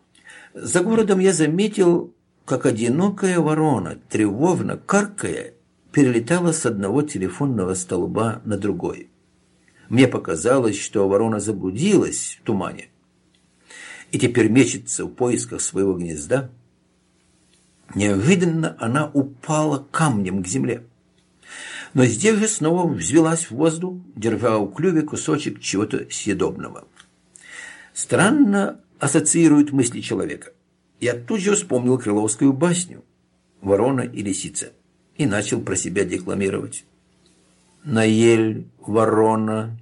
За городом я заметил, как одинокая ворона, тревожно каркая, перелетала с одного телефонного столба на другой. Мне показалось, что ворона заблудилась в тумане и теперь мечется в поисках своего гнезда. Неожиданно она упала камнем к земле. Но здесь же снова взвелась в воздух, держа у клюве кусочек чего-то съедобного. Странно ассоциируют мысли человека. Я тут же вспомнил крыловскую басню «Ворона и лисица» и начал про себя декламировать. На ель ворона,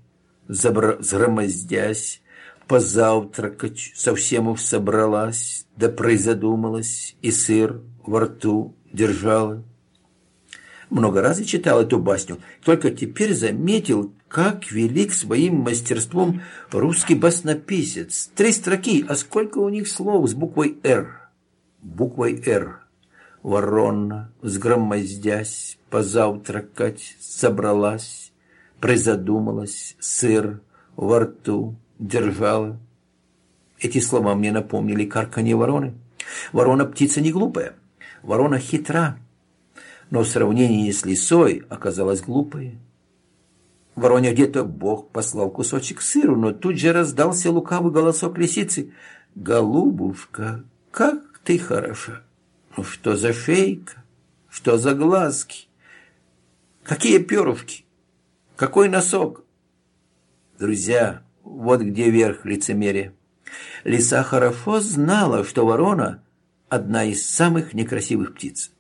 взгромоздясь, позавтракать совсем уж собралась, да призадумалась, и сыр во рту держала. Много раз я читал эту басню, только теперь заметил, как велик своим мастерством русский баснописец. Три строки, а сколько у них слов с буквой «Р». Буквой «Р». Ворона, взгромоздясь, позавтракать собралась, призадумалась, сыр во рту держала. Эти слова мне напомнили карканье вороны. Ворона птица не глупая, ворона хитра, но в сравнении с лисой оказалась глупой. Вороне где-то Бог послал кусочек сыру, но тут же раздался лукавый голосок лисицы. «Голубушка, как ты хороша! Ну что за шейка? Что за глазки? Какие перовки? Какой носок?» Друзья, вот где верх лицемерия. Лиса хорошо знала, что ворона – одна из самых некрасивых птиц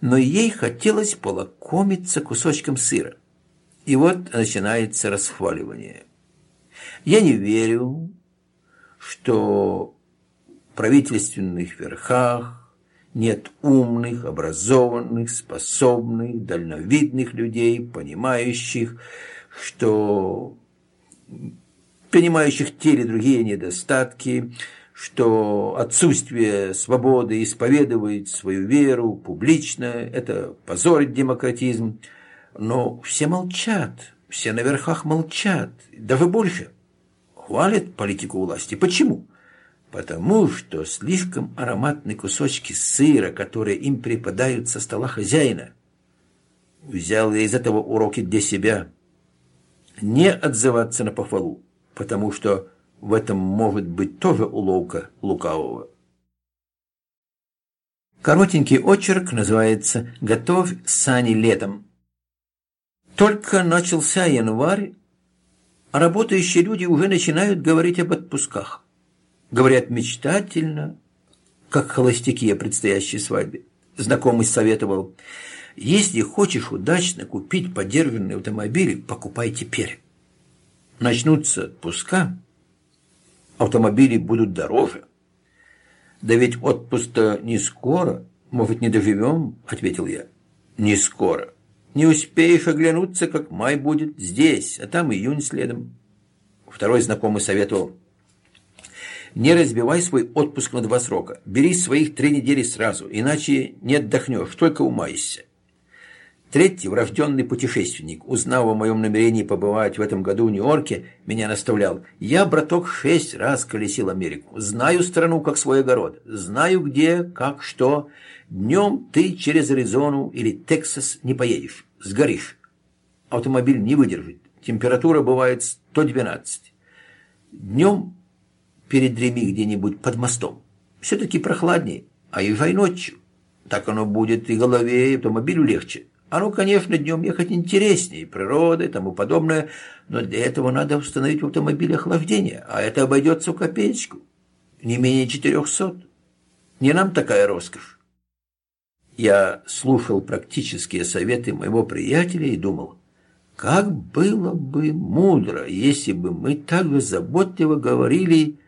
но ей хотелось полакомиться кусочком сыра. И вот начинается расхваливание. Я не верю, что в правительственных верхах нет умных, образованных, способных, дальновидных людей, понимающих, что понимающих те или другие недостатки, что отсутствие свободы исповедовать свою веру публично – это позорит демократизм. Но все молчат, все на верхах молчат, даже больше. Хвалят политику власти. Почему? Потому что слишком ароматные кусочки сыра, которые им преподают со стола хозяина. Взял я из этого уроки для себя. Не отзываться на похвалу, потому что в этом может быть тоже уловка лукавого. Коротенький очерк называется «Готовь сани летом». Только начался январь, а работающие люди уже начинают говорить об отпусках. Говорят мечтательно, как холостяки о предстоящей свадьбе. Знакомый советовал, если хочешь удачно купить подержанный автомобиль, покупай теперь. Начнутся отпуска, автомобили будут дороже. Да ведь отпуск-то не скоро, может, не доживем, ответил я. Не скоро. Не успеешь оглянуться, как май будет здесь, а там июнь следом. Второй знакомый советовал. Не разбивай свой отпуск на два срока. Бери своих три недели сразу, иначе не отдохнешь, только умайся. Третий, врожденный путешественник, узнав о моем намерении побывать в этом году в Нью-Йорке, меня наставлял. Я, браток, шесть раз колесил Америку. Знаю страну, как свой огород. Знаю, где, как, что. Днем ты через Аризону или Тексас не поедешь. Сгоришь. Автомобиль не выдержит. Температура бывает 112. Днем передреми где-нибудь под мостом. Все-таки прохладнее. А езжай ночью. Так оно будет и голове, и автомобилю легче. Оно, конечно, днем ехать интереснее, природа и тому подобное, но для этого надо установить в автомобиле охлаждение, а это обойдется в копеечку, не менее четырехсот. Не нам такая роскошь. Я слушал практические советы моего приятеля и думал, как было бы мудро, если бы мы так же заботливо говорили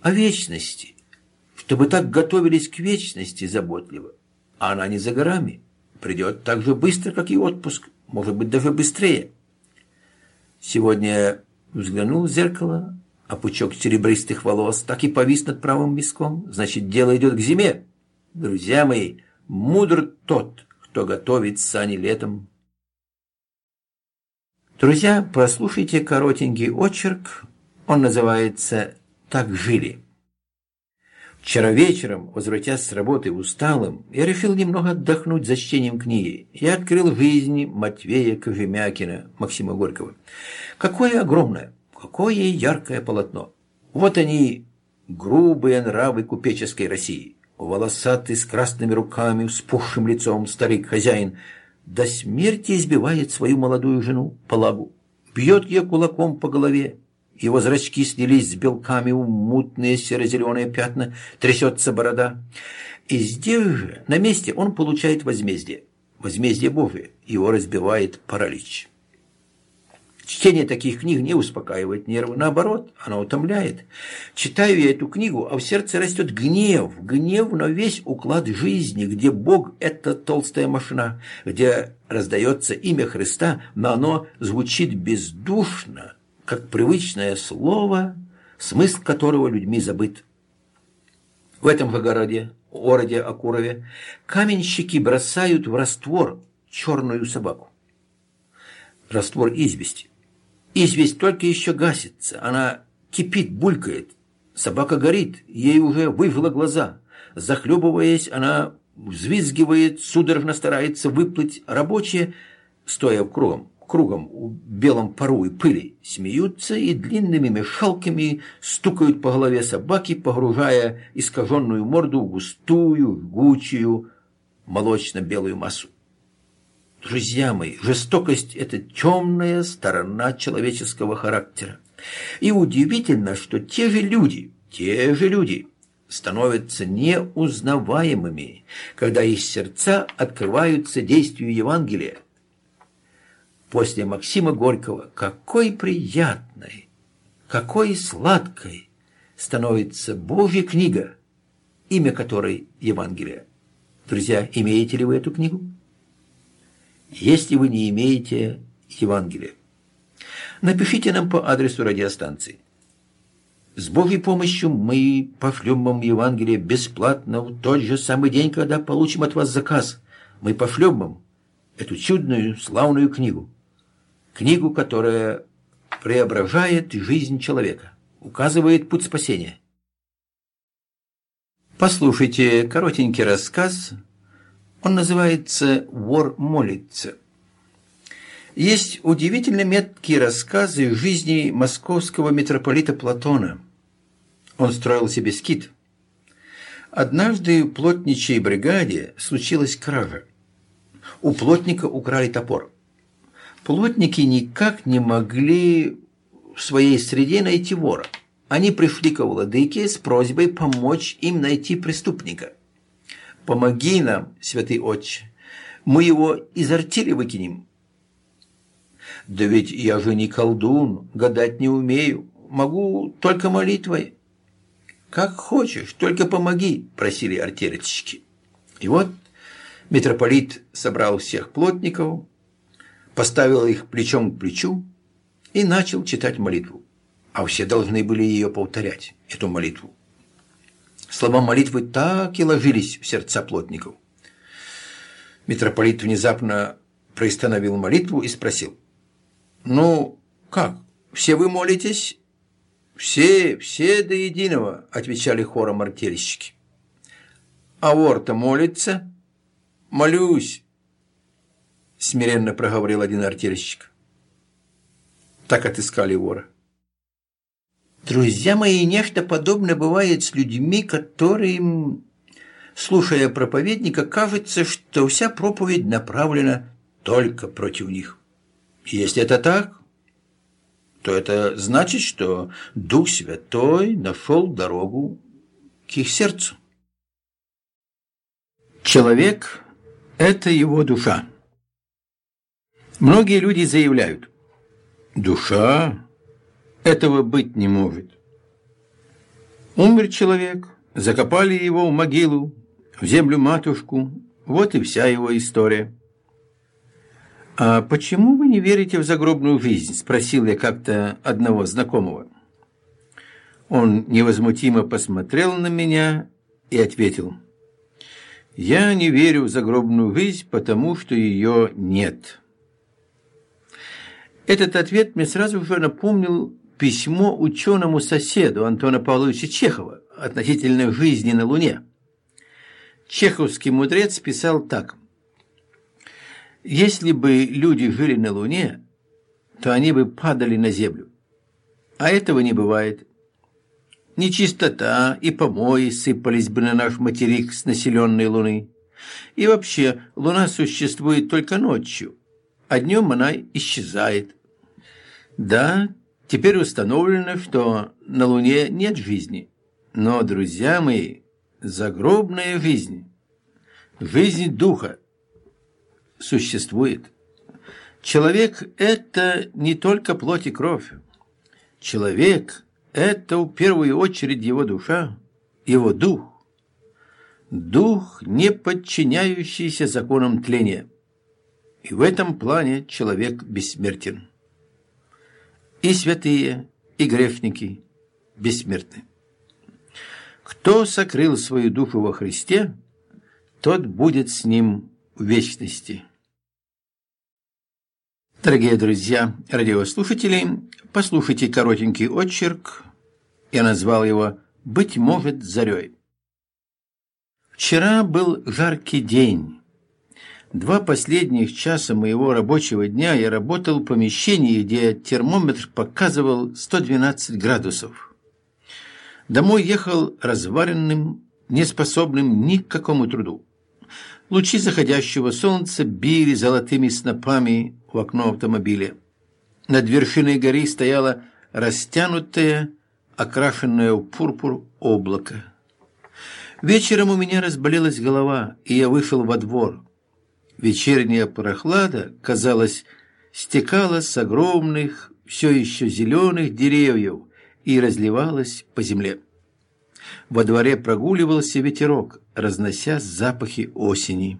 о вечности, чтобы так готовились к вечности заботливо, а она не за горами придет так же быстро, как и отпуск, может быть, даже быстрее. Сегодня взглянул в зеркало, а пучок серебристых волос так и повис над правым виском. Значит, дело идет к зиме. Друзья мои, мудр тот, кто готовит сани летом. Друзья, прослушайте коротенький очерк. Он называется «Так жили». Вчера вечером, возвратясь с работы усталым, я решил немного отдохнуть за чтением книги. Я открыл жизни Матвея Кожемякина, Максима Горького. Какое огромное, какое яркое полотно. Вот они, грубые нравы купеческой России. Волосатый, с красными руками, вспухшим лицом старик-хозяин – до смерти избивает свою молодую жену, Палагу, бьет ее кулаком по голове. Его зрачки снялись с белками в мутные серо-зеленые пятна, трясется борода. И здесь же, на месте, он получает возмездие. Возмездие Божие. Его разбивает паралич. Чтение таких книг не успокаивает нервы, наоборот, оно утомляет. Читаю я эту книгу, а в сердце растет гнев, гнев на весь уклад жизни, где Бог – это толстая машина, где раздается имя Христа, но оно звучит бездушно, как привычное слово, смысл которого людьми забыт. В этом же городе, городе Акурове, каменщики бросают в раствор черную собаку. Раствор извести. Известь только еще гасится, она кипит, булькает. Собака горит, ей уже выжила глаза. Захлебываясь, она взвизгивает, судорожно старается выплыть. Рабочие, стоя кругом, кругом в белом пару и пыли, смеются и длинными мешалками стукают по голове собаки, погружая искаженную морду в густую, жгучую, молочно-белую массу. Друзья мои, жестокость – это темная сторона человеческого характера. И удивительно, что те же люди, те же люди становятся неузнаваемыми, когда их сердца открываются действию Евангелия. После Максима Горького какой приятной, какой сладкой становится Божья книга, имя которой Евангелие. Друзья, имеете ли вы эту книгу? Если вы не имеете Евангелия. Напишите нам по адресу радиостанции. С Божьей помощью мы пошлем вам Евангелие бесплатно в тот же самый день, когда получим от вас заказ. Мы пошлем вам эту чудную, славную книгу. Книгу, которая преображает жизнь человека, указывает путь спасения. Послушайте коротенький рассказ он называется «Вор молится». Есть удивительно меткие рассказы жизни московского митрополита Платона. Он строил себе скит. Однажды в плотничьей бригаде случилась кража. У плотника украли топор. Плотники никак не могли в своей среде найти вора. Они пришли к владыке с просьбой помочь им найти преступника. Помоги нам, святый отче, мы его из артели выкинем. Да ведь я же не колдун, гадать не умею, могу только молитвой. Как хочешь, только помоги, просили артельщики. И вот митрополит собрал всех плотников, поставил их плечом к плечу и начал читать молитву. А все должны были ее повторять, эту молитву. Слова молитвы так и ложились в сердца плотников. Митрополит внезапно приостановил молитву и спросил. «Ну, как, все вы молитесь?» «Все, все до единого», – отвечали хором артельщики. «А вор-то молится?» «Молюсь», – смиренно проговорил один артельщик. Так отыскали вора. Друзья мои, нечто подобное бывает с людьми, которым, слушая проповедника, кажется, что вся проповедь направлена только против них. Если это так, то это значит, что Дух Святой нашел дорогу к их сердцу. Человек – это его душа. Многие люди заявляют, душа этого быть не может. Умер человек, закопали его в могилу, в землю-матушку. Вот и вся его история. «А почему вы не верите в загробную жизнь?» – спросил я как-то одного знакомого. Он невозмутимо посмотрел на меня и ответил. «Я не верю в загробную жизнь, потому что ее нет». Этот ответ мне сразу же напомнил письмо ученому соседу Антона Павловича Чехова относительно жизни на Луне. Чеховский мудрец писал так. «Если бы люди жили на Луне, то они бы падали на Землю. А этого не бывает. Нечистота и помои сыпались бы на наш материк с населенной Луны. И вообще, Луна существует только ночью, а днем она исчезает. Да, теперь установлено, что на Луне нет жизни. Но, друзья мои, загробная жизнь, жизнь духа существует. Человек – это не только плоть и кровь. Человек – это в первую очередь его душа, его дух. Дух, не подчиняющийся законам тления. И в этом плане человек бессмертен. И святые, и грешники бессмертны. Кто сокрыл свою душу во Христе, тот будет с ним в вечности. Дорогие друзья, радиослушатели, послушайте коротенький отчерк. Я назвал его «Быть может, зарей». Вчера был жаркий день. Два последних часа моего рабочего дня я работал в помещении, где термометр показывал 112 градусов. Домой ехал разваренным, неспособным ни к какому труду. Лучи заходящего солнца били золотыми снопами в окно автомобиля. Над вершиной горы стояло растянутое, окрашенное в пурпур облако. Вечером у меня разболелась голова, и я вышел во двор. Вечерняя прохлада, казалось, стекала с огромных, все еще зеленых деревьев и разливалась по земле. Во дворе прогуливался ветерок, разнося запахи осени.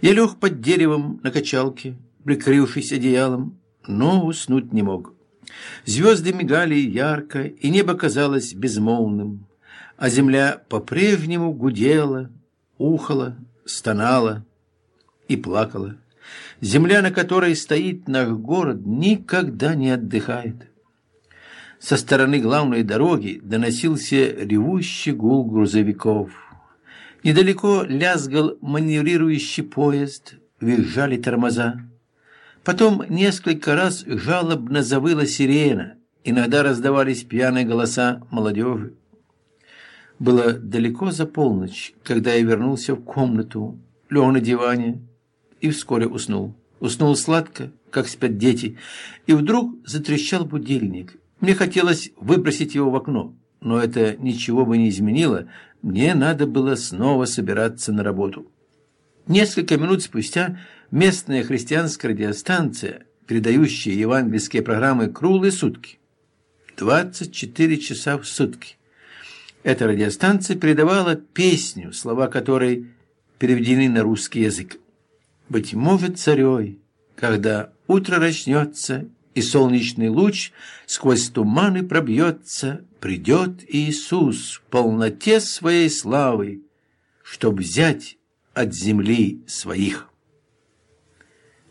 Я лег под деревом на качалке, прикрывшись одеялом, но уснуть не мог. Звезды мигали ярко, и небо казалось безмолвным, а земля по-прежнему гудела, ухала, стонала и плакала. Земля, на которой стоит наш город, никогда не отдыхает. Со стороны главной дороги доносился ревущий гул грузовиков. Недалеко лязгал маневрирующий поезд, визжали тормоза. Потом несколько раз жалобно завыла сирена, иногда раздавались пьяные голоса молодежи. Было далеко за полночь, когда я вернулся в комнату, лег на диване и вскоре уснул. Уснул сладко, как спят дети, и вдруг затрещал будильник. Мне хотелось выбросить его в окно, но это ничего бы не изменило. Мне надо было снова собираться на работу. Несколько минут спустя местная христианская радиостанция, передающая евангельские программы круглые сутки, 24 часа в сутки. Эта радиостанция передавала песню, слова которой переведены на русский язык. «Быть может, царей, когда утро начнется и солнечный луч сквозь туманы пробьется, придет Иисус в полноте своей славы, чтоб взять от земли своих.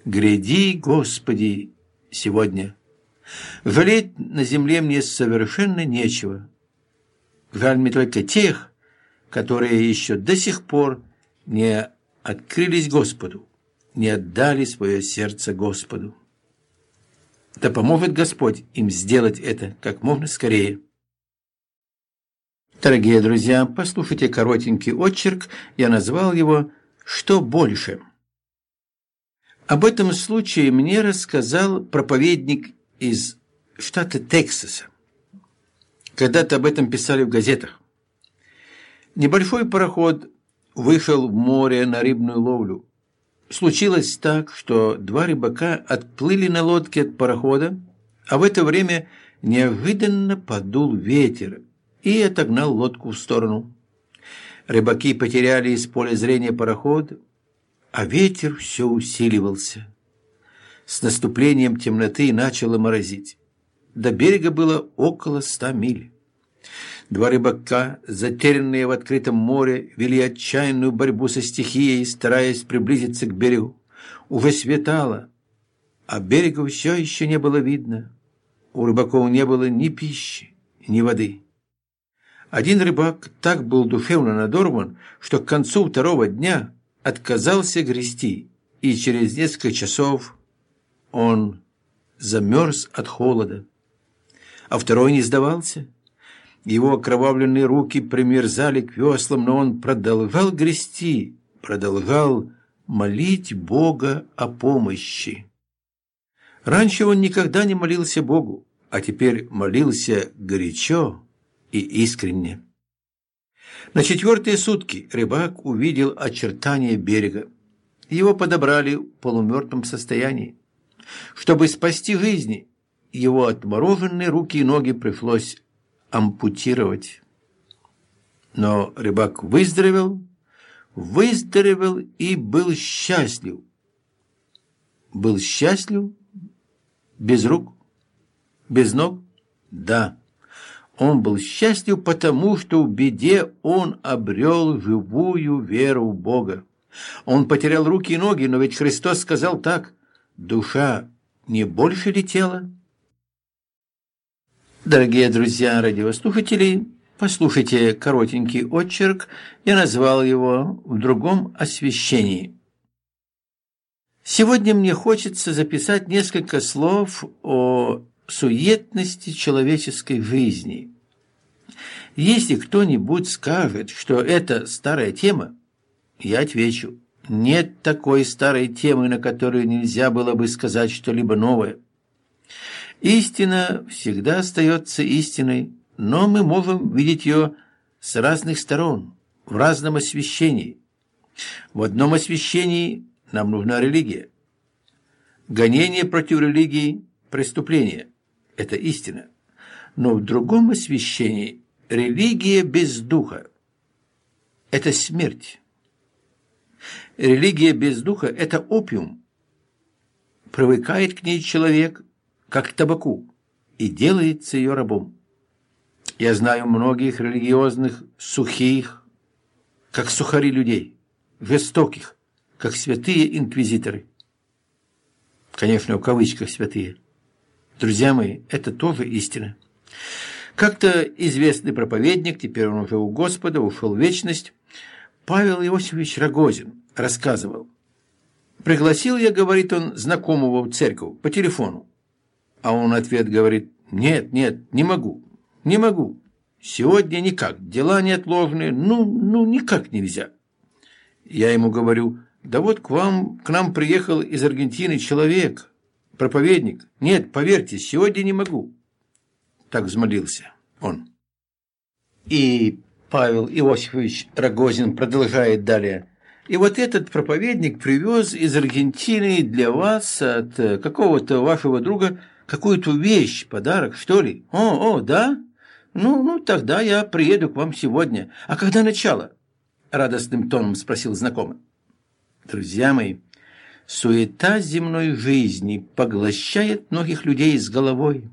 Гряди, Господи, сегодня. Жалеть на земле мне совершенно нечего. Жаль мне только тех, которые еще до сих пор не открылись Господу, не отдали свое сердце Господу. Да поможет Господь им сделать это как можно скорее. Дорогие друзья, послушайте коротенький отчерк, я назвал его «Что больше?». Об этом случае мне рассказал проповедник из штата Тексаса. Когда-то об этом писали в газетах. Небольшой пароход вышел в море на рыбную ловлю. Случилось так, что два рыбака отплыли на лодке от парохода, а в это время неожиданно подул ветер и отогнал лодку в сторону. Рыбаки потеряли из поля зрения пароход, а ветер все усиливался. С наступлением темноты начало морозить. До берега было около ста миль. Два рыбака, затерянные в открытом море, вели отчаянную борьбу со стихией, стараясь приблизиться к берегу. Уже светало, а берега все еще не было видно. У рыбаков не было ни пищи, ни воды. Один рыбак так был душевно надорван, что к концу второго дня отказался грести, и через несколько часов он замерз от холода. А второй не сдавался. Его окровавленные руки примерзали к веслам, но он продолжал грести, продолжал молить Бога о помощи. Раньше он никогда не молился Богу, а теперь молился горячо и искренне. На четвертые сутки рыбак увидел очертания берега. Его подобрали в полумертвом состоянии. Чтобы спасти жизни, его отмороженные руки и ноги пришлось ампутировать. Но рыбак выздоровел, выздоровел и был счастлив. Был счастлив без рук, без ног? Да. Он был счастлив, потому что в беде он обрел живую веру в Бога. Он потерял руки и ноги, но ведь Христос сказал так, «Душа не больше ли тела?» Дорогие друзья радиослушатели, послушайте коротенький отчерк. Я назвал его в другом освещении. Сегодня мне хочется записать несколько слов о суетности человеческой жизни. Если кто-нибудь скажет, что это старая тема, я отвечу, нет такой старой темы, на которую нельзя было бы сказать что-либо новое. Истина всегда остается истиной, но мы можем видеть ее с разных сторон, в разном освещении. В одном освещении нам нужна религия. Гонение против религии – преступление. Это истина. Но в другом освещении религия без духа – это смерть. Религия без духа – это опиум. Привыкает к ней человек, как к табаку, и делается ее рабом. Я знаю многих религиозных, сухих, как сухари людей, жестоких, как святые инквизиторы. Конечно, в кавычках святые. Друзья мои, это тоже истина. Как-то известный проповедник, теперь он уже у Господа, ушел в вечность, Павел Иосифович Рогозин рассказывал. «Пригласил я, — говорит он, — знакомого в церковь по телефону. А он ответ говорит, нет, нет, не могу, не могу. Сегодня никак, дела неотложные, ну, ну, никак нельзя. Я ему говорю, да вот к вам, к нам приехал из Аргентины человек, проповедник. Нет, поверьте, сегодня не могу. Так взмолился он. И Павел Иосифович Рогозин продолжает далее. И вот этот проповедник привез из Аргентины для вас от какого-то вашего друга какую-то вещь, подарок, что ли? О, о, да? Ну, ну, тогда я приеду к вам сегодня. А когда начало? Радостным тоном спросил знакомый. Друзья мои, суета земной жизни поглощает многих людей с головой.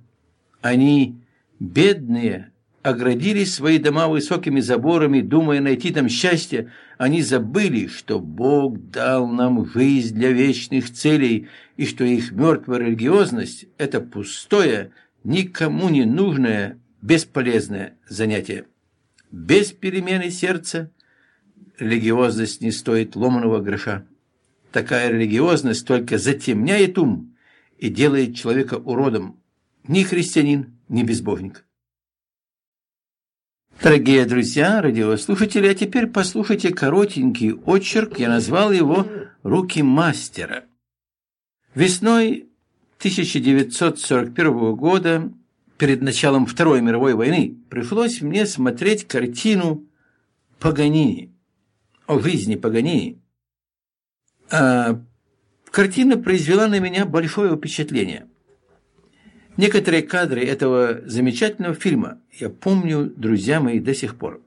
Они бедные, оградили свои дома высокими заборами, думая найти там счастье, они забыли, что Бог дал нам жизнь для вечных целей, и что их мертвая религиозность – это пустое, никому не нужное, бесполезное занятие. Без перемены сердца религиозность не стоит ломаного гроша. Такая религиозность только затемняет ум и делает человека уродом. Ни христианин, ни безбожник. Дорогие друзья, радиослушатели, а теперь послушайте коротенький очерк, я назвал его «Руки мастера». Весной 1941 года, перед началом Второй мировой войны, пришлось мне смотреть картину Паганини, о жизни Паганини. А картина произвела на меня большое впечатление – Некоторые кадры этого замечательного фильма я помню, друзья мои, до сих пор.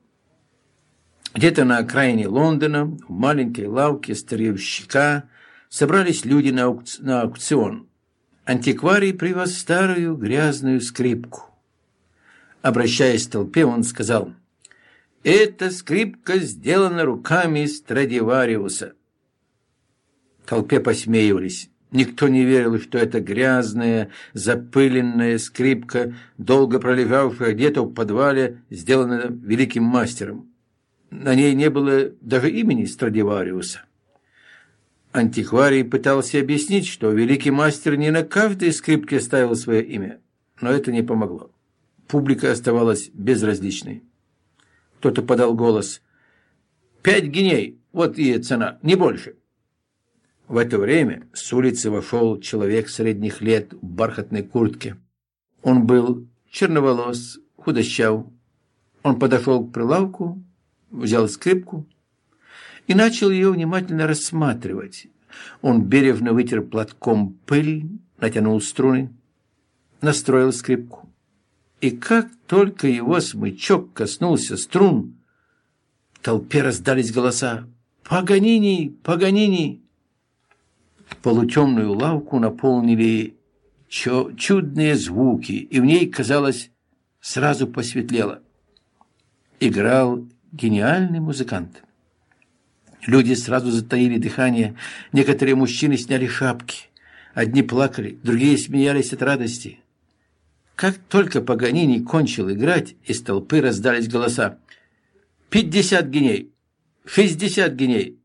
Где-то на окраине Лондона, в маленькой лавке старьевщика, собрались люди на, аук... на аукцион. Антикварий привез старую грязную скрипку. Обращаясь к толпе, он сказал, «Эта скрипка сделана руками Страдивариуса». Толпе посмеивались. Никто не верил, что эта грязная, запыленная скрипка, долго пролежавшая где-то в подвале, сделана великим мастером. На ней не было даже имени Страдивариуса. Антикварий пытался объяснить, что великий мастер не на каждой скрипке ставил свое имя, но это не помогло. Публика оставалась безразличной. Кто-то подал голос. «Пять геней, вот и цена, не больше». В это время с улицы вошел человек средних лет в бархатной куртке. Он был черноволос, худощав. Он подошел к прилавку, взял скрипку и начал ее внимательно рассматривать. Он бережно вытер платком пыль, натянул струны, настроил скрипку. И как только его смычок коснулся струн, в толпе раздались голоса «Паганини! Паганини!» Полутемную лавку наполнили чудные звуки, и в ней, казалось, сразу посветлело. Играл гениальный музыкант. Люди сразу затаили дыхание, некоторые мужчины сняли шапки. Одни плакали, другие смеялись от радости. Как только Паганини кончил играть, из толпы раздались голоса. «Пятьдесят геней! Шестьдесят геней!»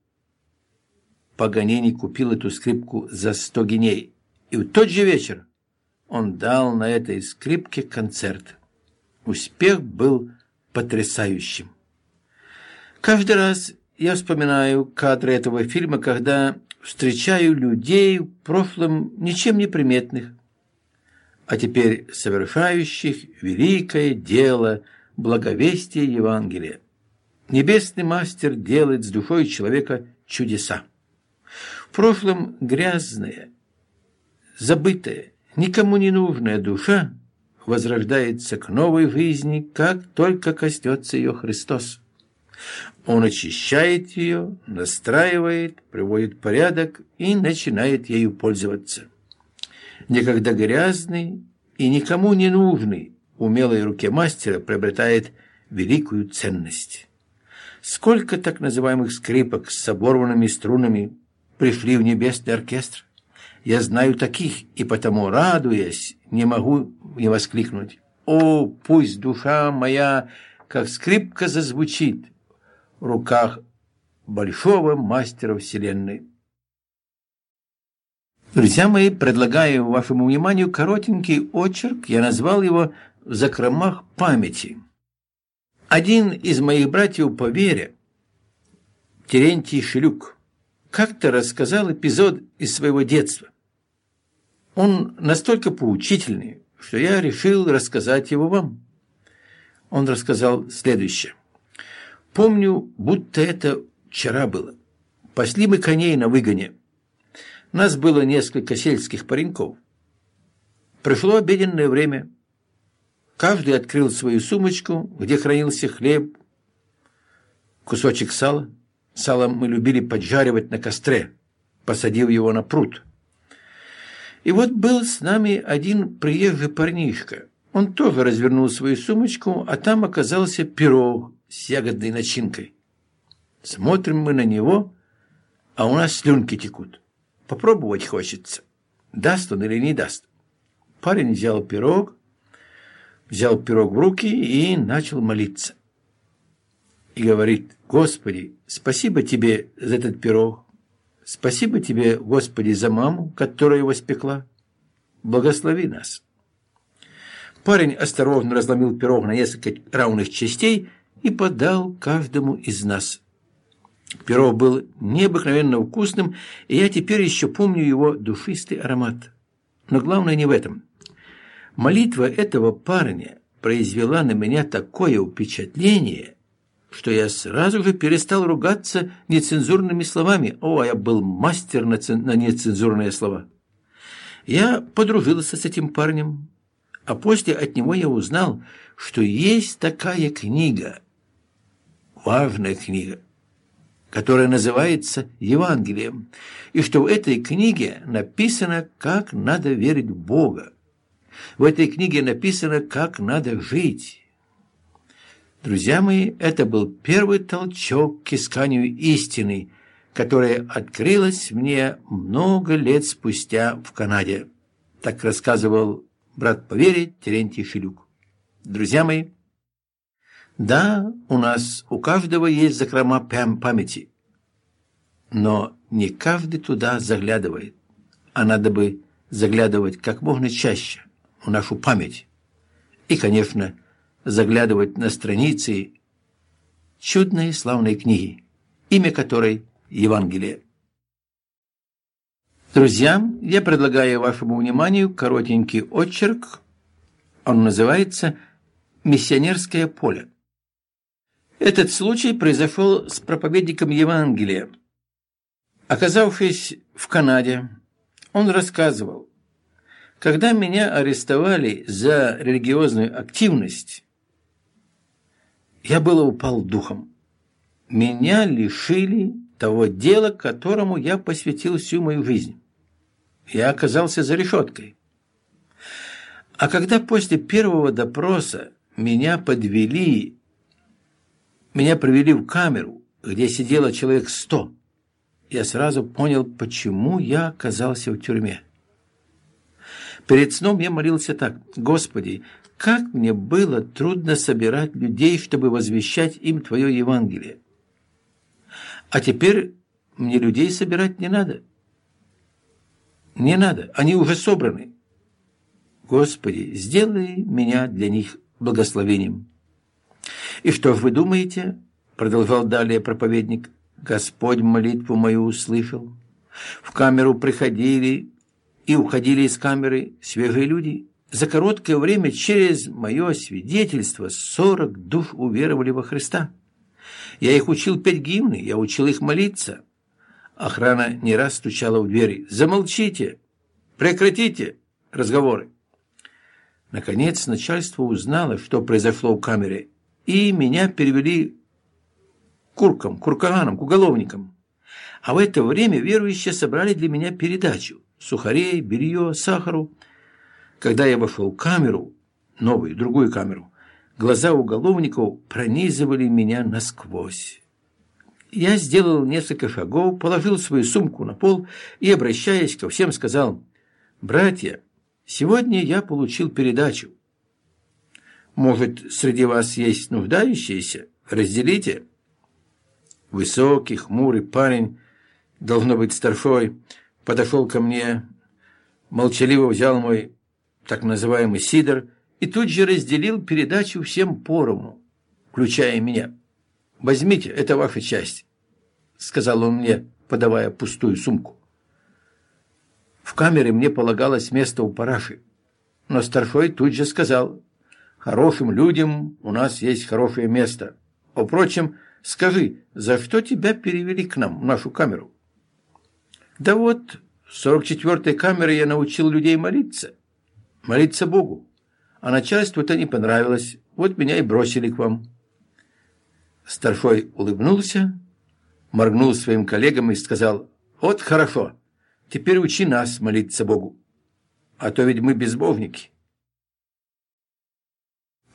Паганини купил эту скрипку за сто геней. И в тот же вечер он дал на этой скрипке концерт. Успех был потрясающим. Каждый раз я вспоминаю кадры этого фильма, когда встречаю людей в прошлом ничем не приметных, а теперь совершающих великое дело благовестия Евангелия. Небесный мастер делает с душой человека чудеса. В прошлом грязная, забытая, никому не нужная душа возрождается к новой жизни, как только коснется ее Христос. Он очищает ее, настраивает, приводит порядок и начинает ею пользоваться. Некогда грязный и никому не нужный умелой руке мастера приобретает великую ценность. Сколько так называемых скрипок с оборванными струнами пришли в небесный оркестр? Я знаю таких, и потому, радуясь, не могу не воскликнуть. О, пусть душа моя, как скрипка, зазвучит, в руках большого мастера Вселенной. Друзья мои, предлагаю вашему вниманию коротенький очерк, я назвал его «В закромах памяти». Один из моих братьев по вере, Терентий Шелюк, как-то рассказал эпизод из своего детства. Он настолько поучительный, что я решил рассказать его вам. Он рассказал следующее. Помню, будто это вчера было. Пасли мы коней на выгоне. Нас было несколько сельских пареньков. Пришло обеденное время. Каждый открыл свою сумочку, где хранился хлеб, кусочек сала. Сало мы любили поджаривать на костре, посадив его на пруд. И вот был с нами один приезжий парнишка. Он тоже развернул свою сумочку, а там оказался пирог с ягодной начинкой. Смотрим мы на него, а у нас слюнки текут. Попробовать хочется. Даст он или не даст. Парень взял пирог, взял пирог в руки и начал молиться. И говорит, Господи, спасибо тебе за этот пирог. Спасибо тебе, Господи, за маму, которая его спекла. Благослови нас. Парень осторожно разломил пирог на несколько равных частей и подал каждому из нас. Пирог был необыкновенно вкусным, и я теперь еще помню его душистый аромат. Но главное не в этом. Молитва этого парня произвела на меня такое впечатление, что я сразу же перестал ругаться нецензурными словами. О, я был мастер на, цен... на нецензурные слова. Я подружился с этим парнем, а после от него я узнал, что есть такая книга – важная книга, которая называется Евангелием, и что в этой книге написано, как надо верить в Бога. В этой книге написано, как надо жить. Друзья мои, это был первый толчок к исканию истины, которая открылась мне много лет спустя в Канаде. Так рассказывал брат по вере Терентий Шилюк. Друзья мои, да, у нас у каждого есть закрома памяти, но не каждый туда заглядывает, а надо бы заглядывать как можно чаще в нашу память. И, конечно, заглядывать на страницы чудной славной книги, имя которой Евангелие. Друзья, я предлагаю вашему вниманию коротенький очерк. Он называется «Миссионерское поле». Этот случай произошел с проповедником Евангелия. Оказавшись в Канаде, он рассказывал, когда меня арестовали за религиозную активность, я было упал духом. Меня лишили того дела, которому я посвятил всю мою жизнь. Я оказался за решеткой. А когда после первого допроса меня подвели, меня провели в камеру, где сидело человек сто, я сразу понял, почему я оказался в тюрьме. Перед сном я молился так, «Господи, как мне было трудно собирать людей, чтобы возвещать им Твое Евангелие. А теперь мне людей собирать не надо. Не надо, они уже собраны. Господи, сделай меня для них благословением. И что вы думаете, продолжал далее проповедник, Господь молитву мою услышал. В камеру приходили и уходили из камеры свежие люди. За короткое время через мое свидетельство сорок душ уверовали во Христа. Я их учил петь гимны, я учил их молиться. Охрана не раз стучала в двери. «Замолчите! Прекратите разговоры!» Наконец начальство узнало, что произошло в камере, и меня перевели куркам, куркаганам, к уголовникам. А в это время верующие собрали для меня передачу сухарей, белье, сахару. Когда я вошел в камеру, новую, другую камеру, глаза уголовников пронизывали меня насквозь. Я сделал несколько шагов, положил свою сумку на пол и, обращаясь ко всем, сказал, «Братья, сегодня я получил передачу. Может, среди вас есть нуждающиеся? Разделите». Высокий, хмурый парень, должно быть старшой, подошел ко мне, молчаливо взял мой так называемый сидор и тут же разделил передачу всем поровну, включая меня. «Возьмите, это ваша часть», — сказал он мне, подавая пустую сумку. В камере мне полагалось место у параши, но старшой тут же сказал, «Хорошим людям у нас есть хорошее место. Впрочем, скажи, за что тебя перевели к нам, в нашу камеру?» Да вот, в 44-й камере я научил людей молиться. Молиться Богу. А начальству это не понравилось. Вот меня и бросили к вам. Старшой улыбнулся, моргнул своим коллегам и сказал, «Вот хорошо, теперь учи нас молиться Богу, а то ведь мы безбожники».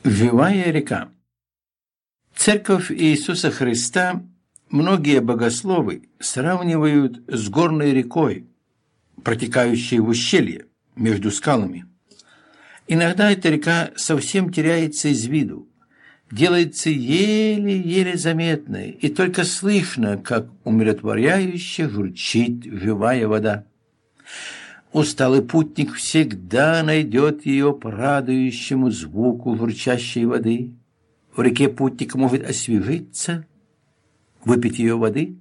Живая река Церковь Иисуса Христа Многие богословы сравнивают с горной рекой, протекающей в ущелье между скалами. Иногда эта река совсем теряется из виду, делается еле-еле заметной, и только слышно, как умиротворяюще журчит живая вода. Усталый путник всегда найдет ее по радующему звуку журчащей воды. В реке путник может освежиться – выпить ее воды?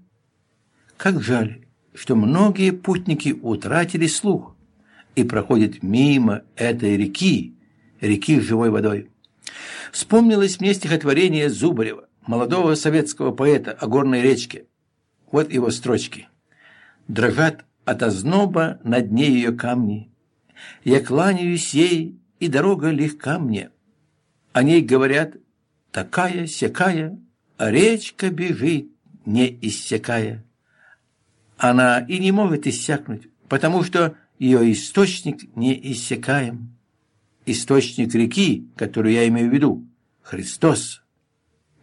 Как жаль, что многие путники утратили слух и проходят мимо этой реки, реки с живой водой. Вспомнилось мне стихотворение Зубарева, молодого советского поэта о горной речке. Вот его строчки. «Дрожат от озноба на дне ее камни. Я кланяюсь ей, и дорога легка мне. О ней говорят, такая, сякая, а речка бежит, не иссякая. Она и не может иссякнуть, потому что ее источник не иссякаем. Источник реки, которую я имею в виду, Христос.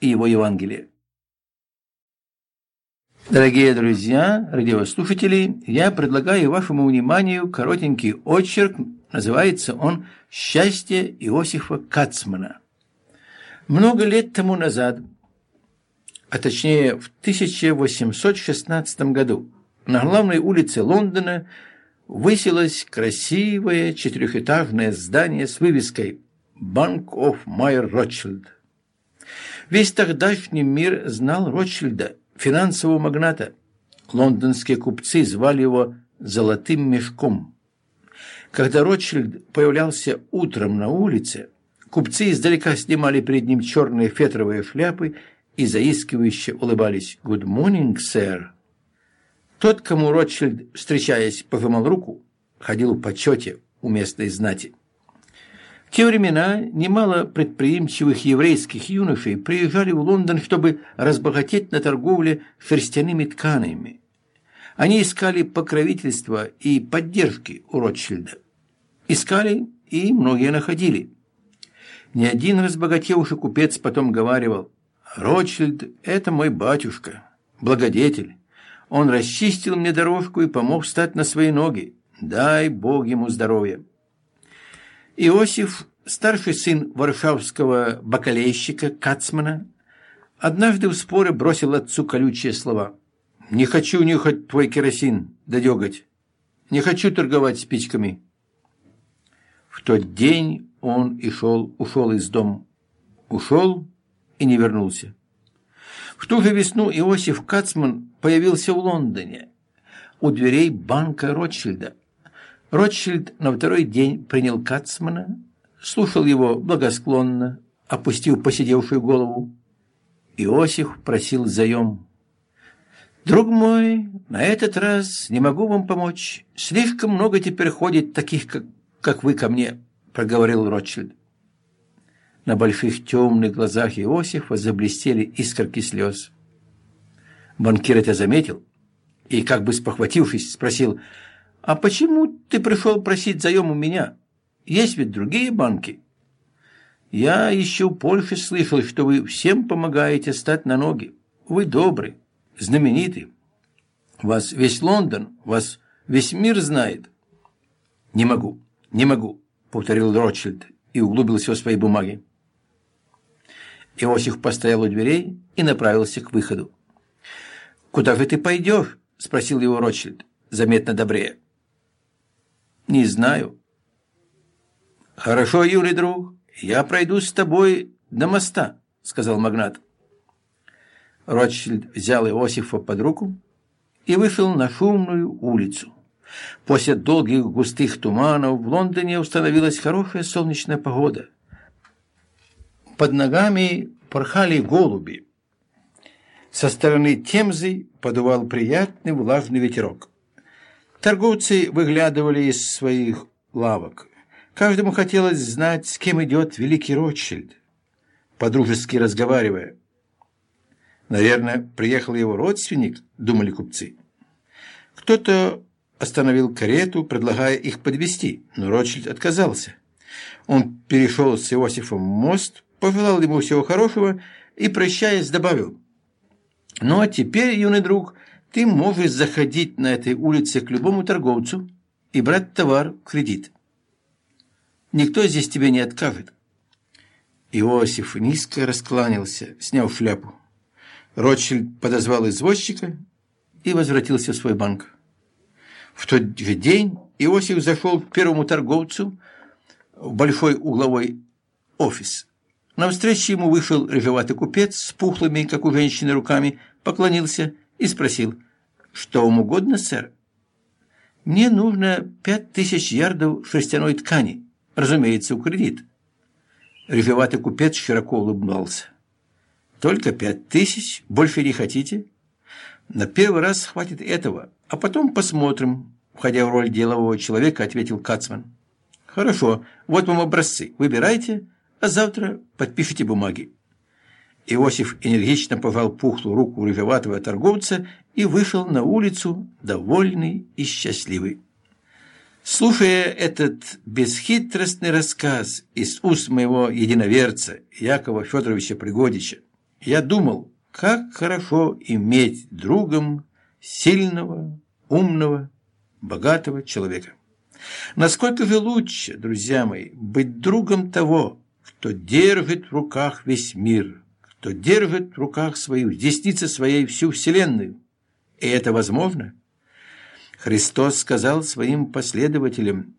и его Евангелие. Дорогие друзья, радиослушатели, я предлагаю вашему вниманию коротенький очерк, называется он «Счастье Иосифа Кацмана». Много лет тому назад, а точнее в 1816 году, на главной улице Лондона высилось красивое четырехэтажное здание с вывеской «Bank of Майер Ротшильд». Весь тогдашний мир знал Ротшильда – финансового магната. Лондонские купцы звали его «золотым мешком». Когда Ротшильд появлялся утром на улице, купцы издалека снимали перед ним черные фетровые шляпы и заискивающе улыбались «Good morning, sir». Тот, кому Ротшильд, встречаясь, пожимал руку, ходил в почете у местной знати те времена немало предприимчивых еврейских юношей приезжали в Лондон, чтобы разбогатеть на торговле шерстяными тканями. Они искали покровительства и поддержки у Ротшильда. Искали и многие находили. Ни один разбогатевший купец потом говаривал, «Ротшильд – это мой батюшка, благодетель. Он расчистил мне дорожку и помог встать на свои ноги. Дай Бог ему здоровья». Иосиф, старший сын варшавского бакалейщика Кацмана, однажды в споре бросил отцу колючие слова. «Не хочу нюхать твой керосин, да деготь. Не хочу торговать спичками». В тот день он и шел, ушел из дома. Ушел и не вернулся. В ту же весну Иосиф Кацман появился в Лондоне у дверей банка Ротшильда – Ротшильд на второй день принял Кацмана, слушал его благосклонно, опустив посидевшую голову. Иосиф просил заем. «Друг мой, на этот раз не могу вам помочь. Слишком много теперь ходит таких, как, как вы ко мне», — проговорил Ротшильд. На больших темных глазах Иосифа заблестели искорки слез. Банкир это заметил и, как бы спохватившись, спросил — «А почему ты пришел просить заем у меня? Есть ведь другие банки». «Я еще в Польше слышал, что вы всем помогаете стать на ноги. Вы добрый, знаменитый. Вас весь Лондон, вас весь мир знает». «Не могу, не могу», — повторил Ротшильд и углубился в свои бумаги. Иосиф постоял у дверей и направился к выходу. «Куда же ты пойдешь?» – спросил его Ротшильд, заметно добрее. Не знаю. Хорошо, Юрий, друг, я пройду с тобой до моста, сказал магнат. Ротшильд взял Иосифа под руку и вышел на шумную улицу. После долгих густых туманов в Лондоне установилась хорошая солнечная погода. Под ногами порхали голуби. Со стороны Темзы подувал приятный влажный ветерок. Торговцы выглядывали из своих лавок. Каждому хотелось знать, с кем идет великий Ротшильд, подружески разговаривая. Наверное, приехал его родственник, думали купцы. Кто-то остановил карету, предлагая их подвести, но Ротшильд отказался. Он перешел с Иосифом мост, пожелал ему всего хорошего и, прощаясь, добавил. «Ну, а теперь, юный друг, ты можешь заходить на этой улице к любому торговцу и брать товар в кредит. Никто здесь тебе не откажет. Иосиф низко раскланялся, снял шляпу. Ротшильд подозвал извозчика и возвратился в свой банк. В тот же день Иосиф зашел к первому торговцу в большой угловой офис. На встречу ему вышел рыжеватый купец с пухлыми, как у женщины, руками, поклонился и спросил, «Что вам угодно, сэр?» «Мне нужно пять тысяч ярдов шерстяной ткани, разумеется, у кредит». Рыжеватый купец широко улыбнулся. «Только пять тысяч? Больше не хотите?» «На первый раз хватит этого, а потом посмотрим», входя в роль делового человека, ответил Кацман. «Хорошо, вот вам образцы. Выбирайте, а завтра подпишите бумаги». Иосиф энергично пожал пухлую руку рыжеватого торговца и вышел на улицу, довольный и счастливый. Слушая этот бесхитростный рассказ из уст моего единоверца Якова Федоровича Пригодича, я думал, как хорошо иметь другом сильного, умного, богатого человека. Насколько же лучше, друзья мои, быть другом того, кто держит в руках весь мир, кто держит в руках свою, в деснице своей всю вселенную. И это возможно? Христос сказал своим последователям,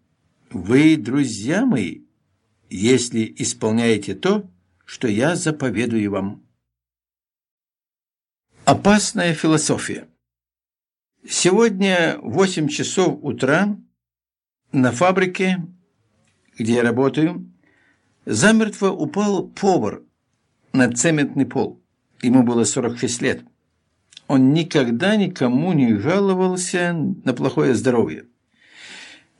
«Вы, друзья мои, если исполняете то, что я заповедую вам». Опасная философия. Сегодня в 8 часов утра на фабрике, где я работаю, замертво упал повар на цементный пол. Ему было 46 лет. Он никогда никому не жаловался на плохое здоровье.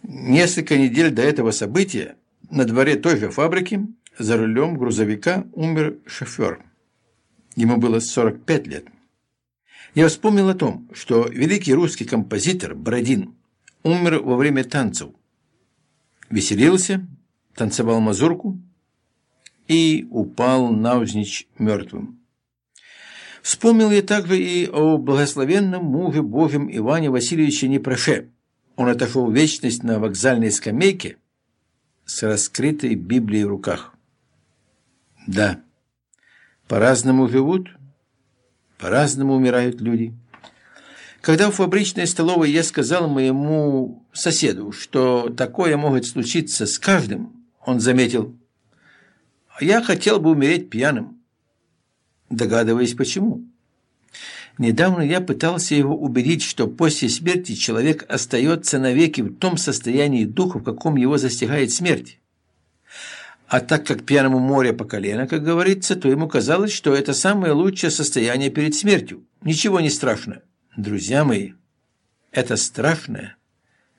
Несколько недель до этого события на дворе той же фабрики за рулем грузовика умер шофер. Ему было 45 лет. Я вспомнил о том, что великий русский композитор Бородин умер во время танцев. Веселился, танцевал мазурку и упал навзничь мертвым. Вспомнил я также и о благословенном муже Божьем Иване Васильевиче Непроше. Он отошел в вечность на вокзальной скамейке с раскрытой Библией в руках. Да, по-разному живут – по-разному умирают люди. Когда в фабричной столовой я сказал моему соседу, что такое может случиться с каждым, он заметил, я хотел бы умереть пьяным. Догадываясь, почему. Недавно я пытался его убедить, что после смерти человек остается навеки в том состоянии духа, в каком его застигает смерть. А так как пьяному море по колено, как говорится, то ему казалось, что это самое лучшее состояние перед смертью. Ничего не страшно. Друзья мои, это страшное,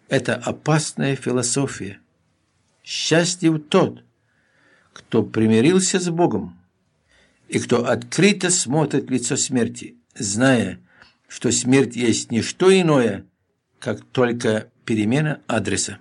это опасная философия. Счастлив тот, кто примирился с Богом и кто открыто смотрит лицо смерти, зная, что смерть есть не что иное, как только перемена адреса.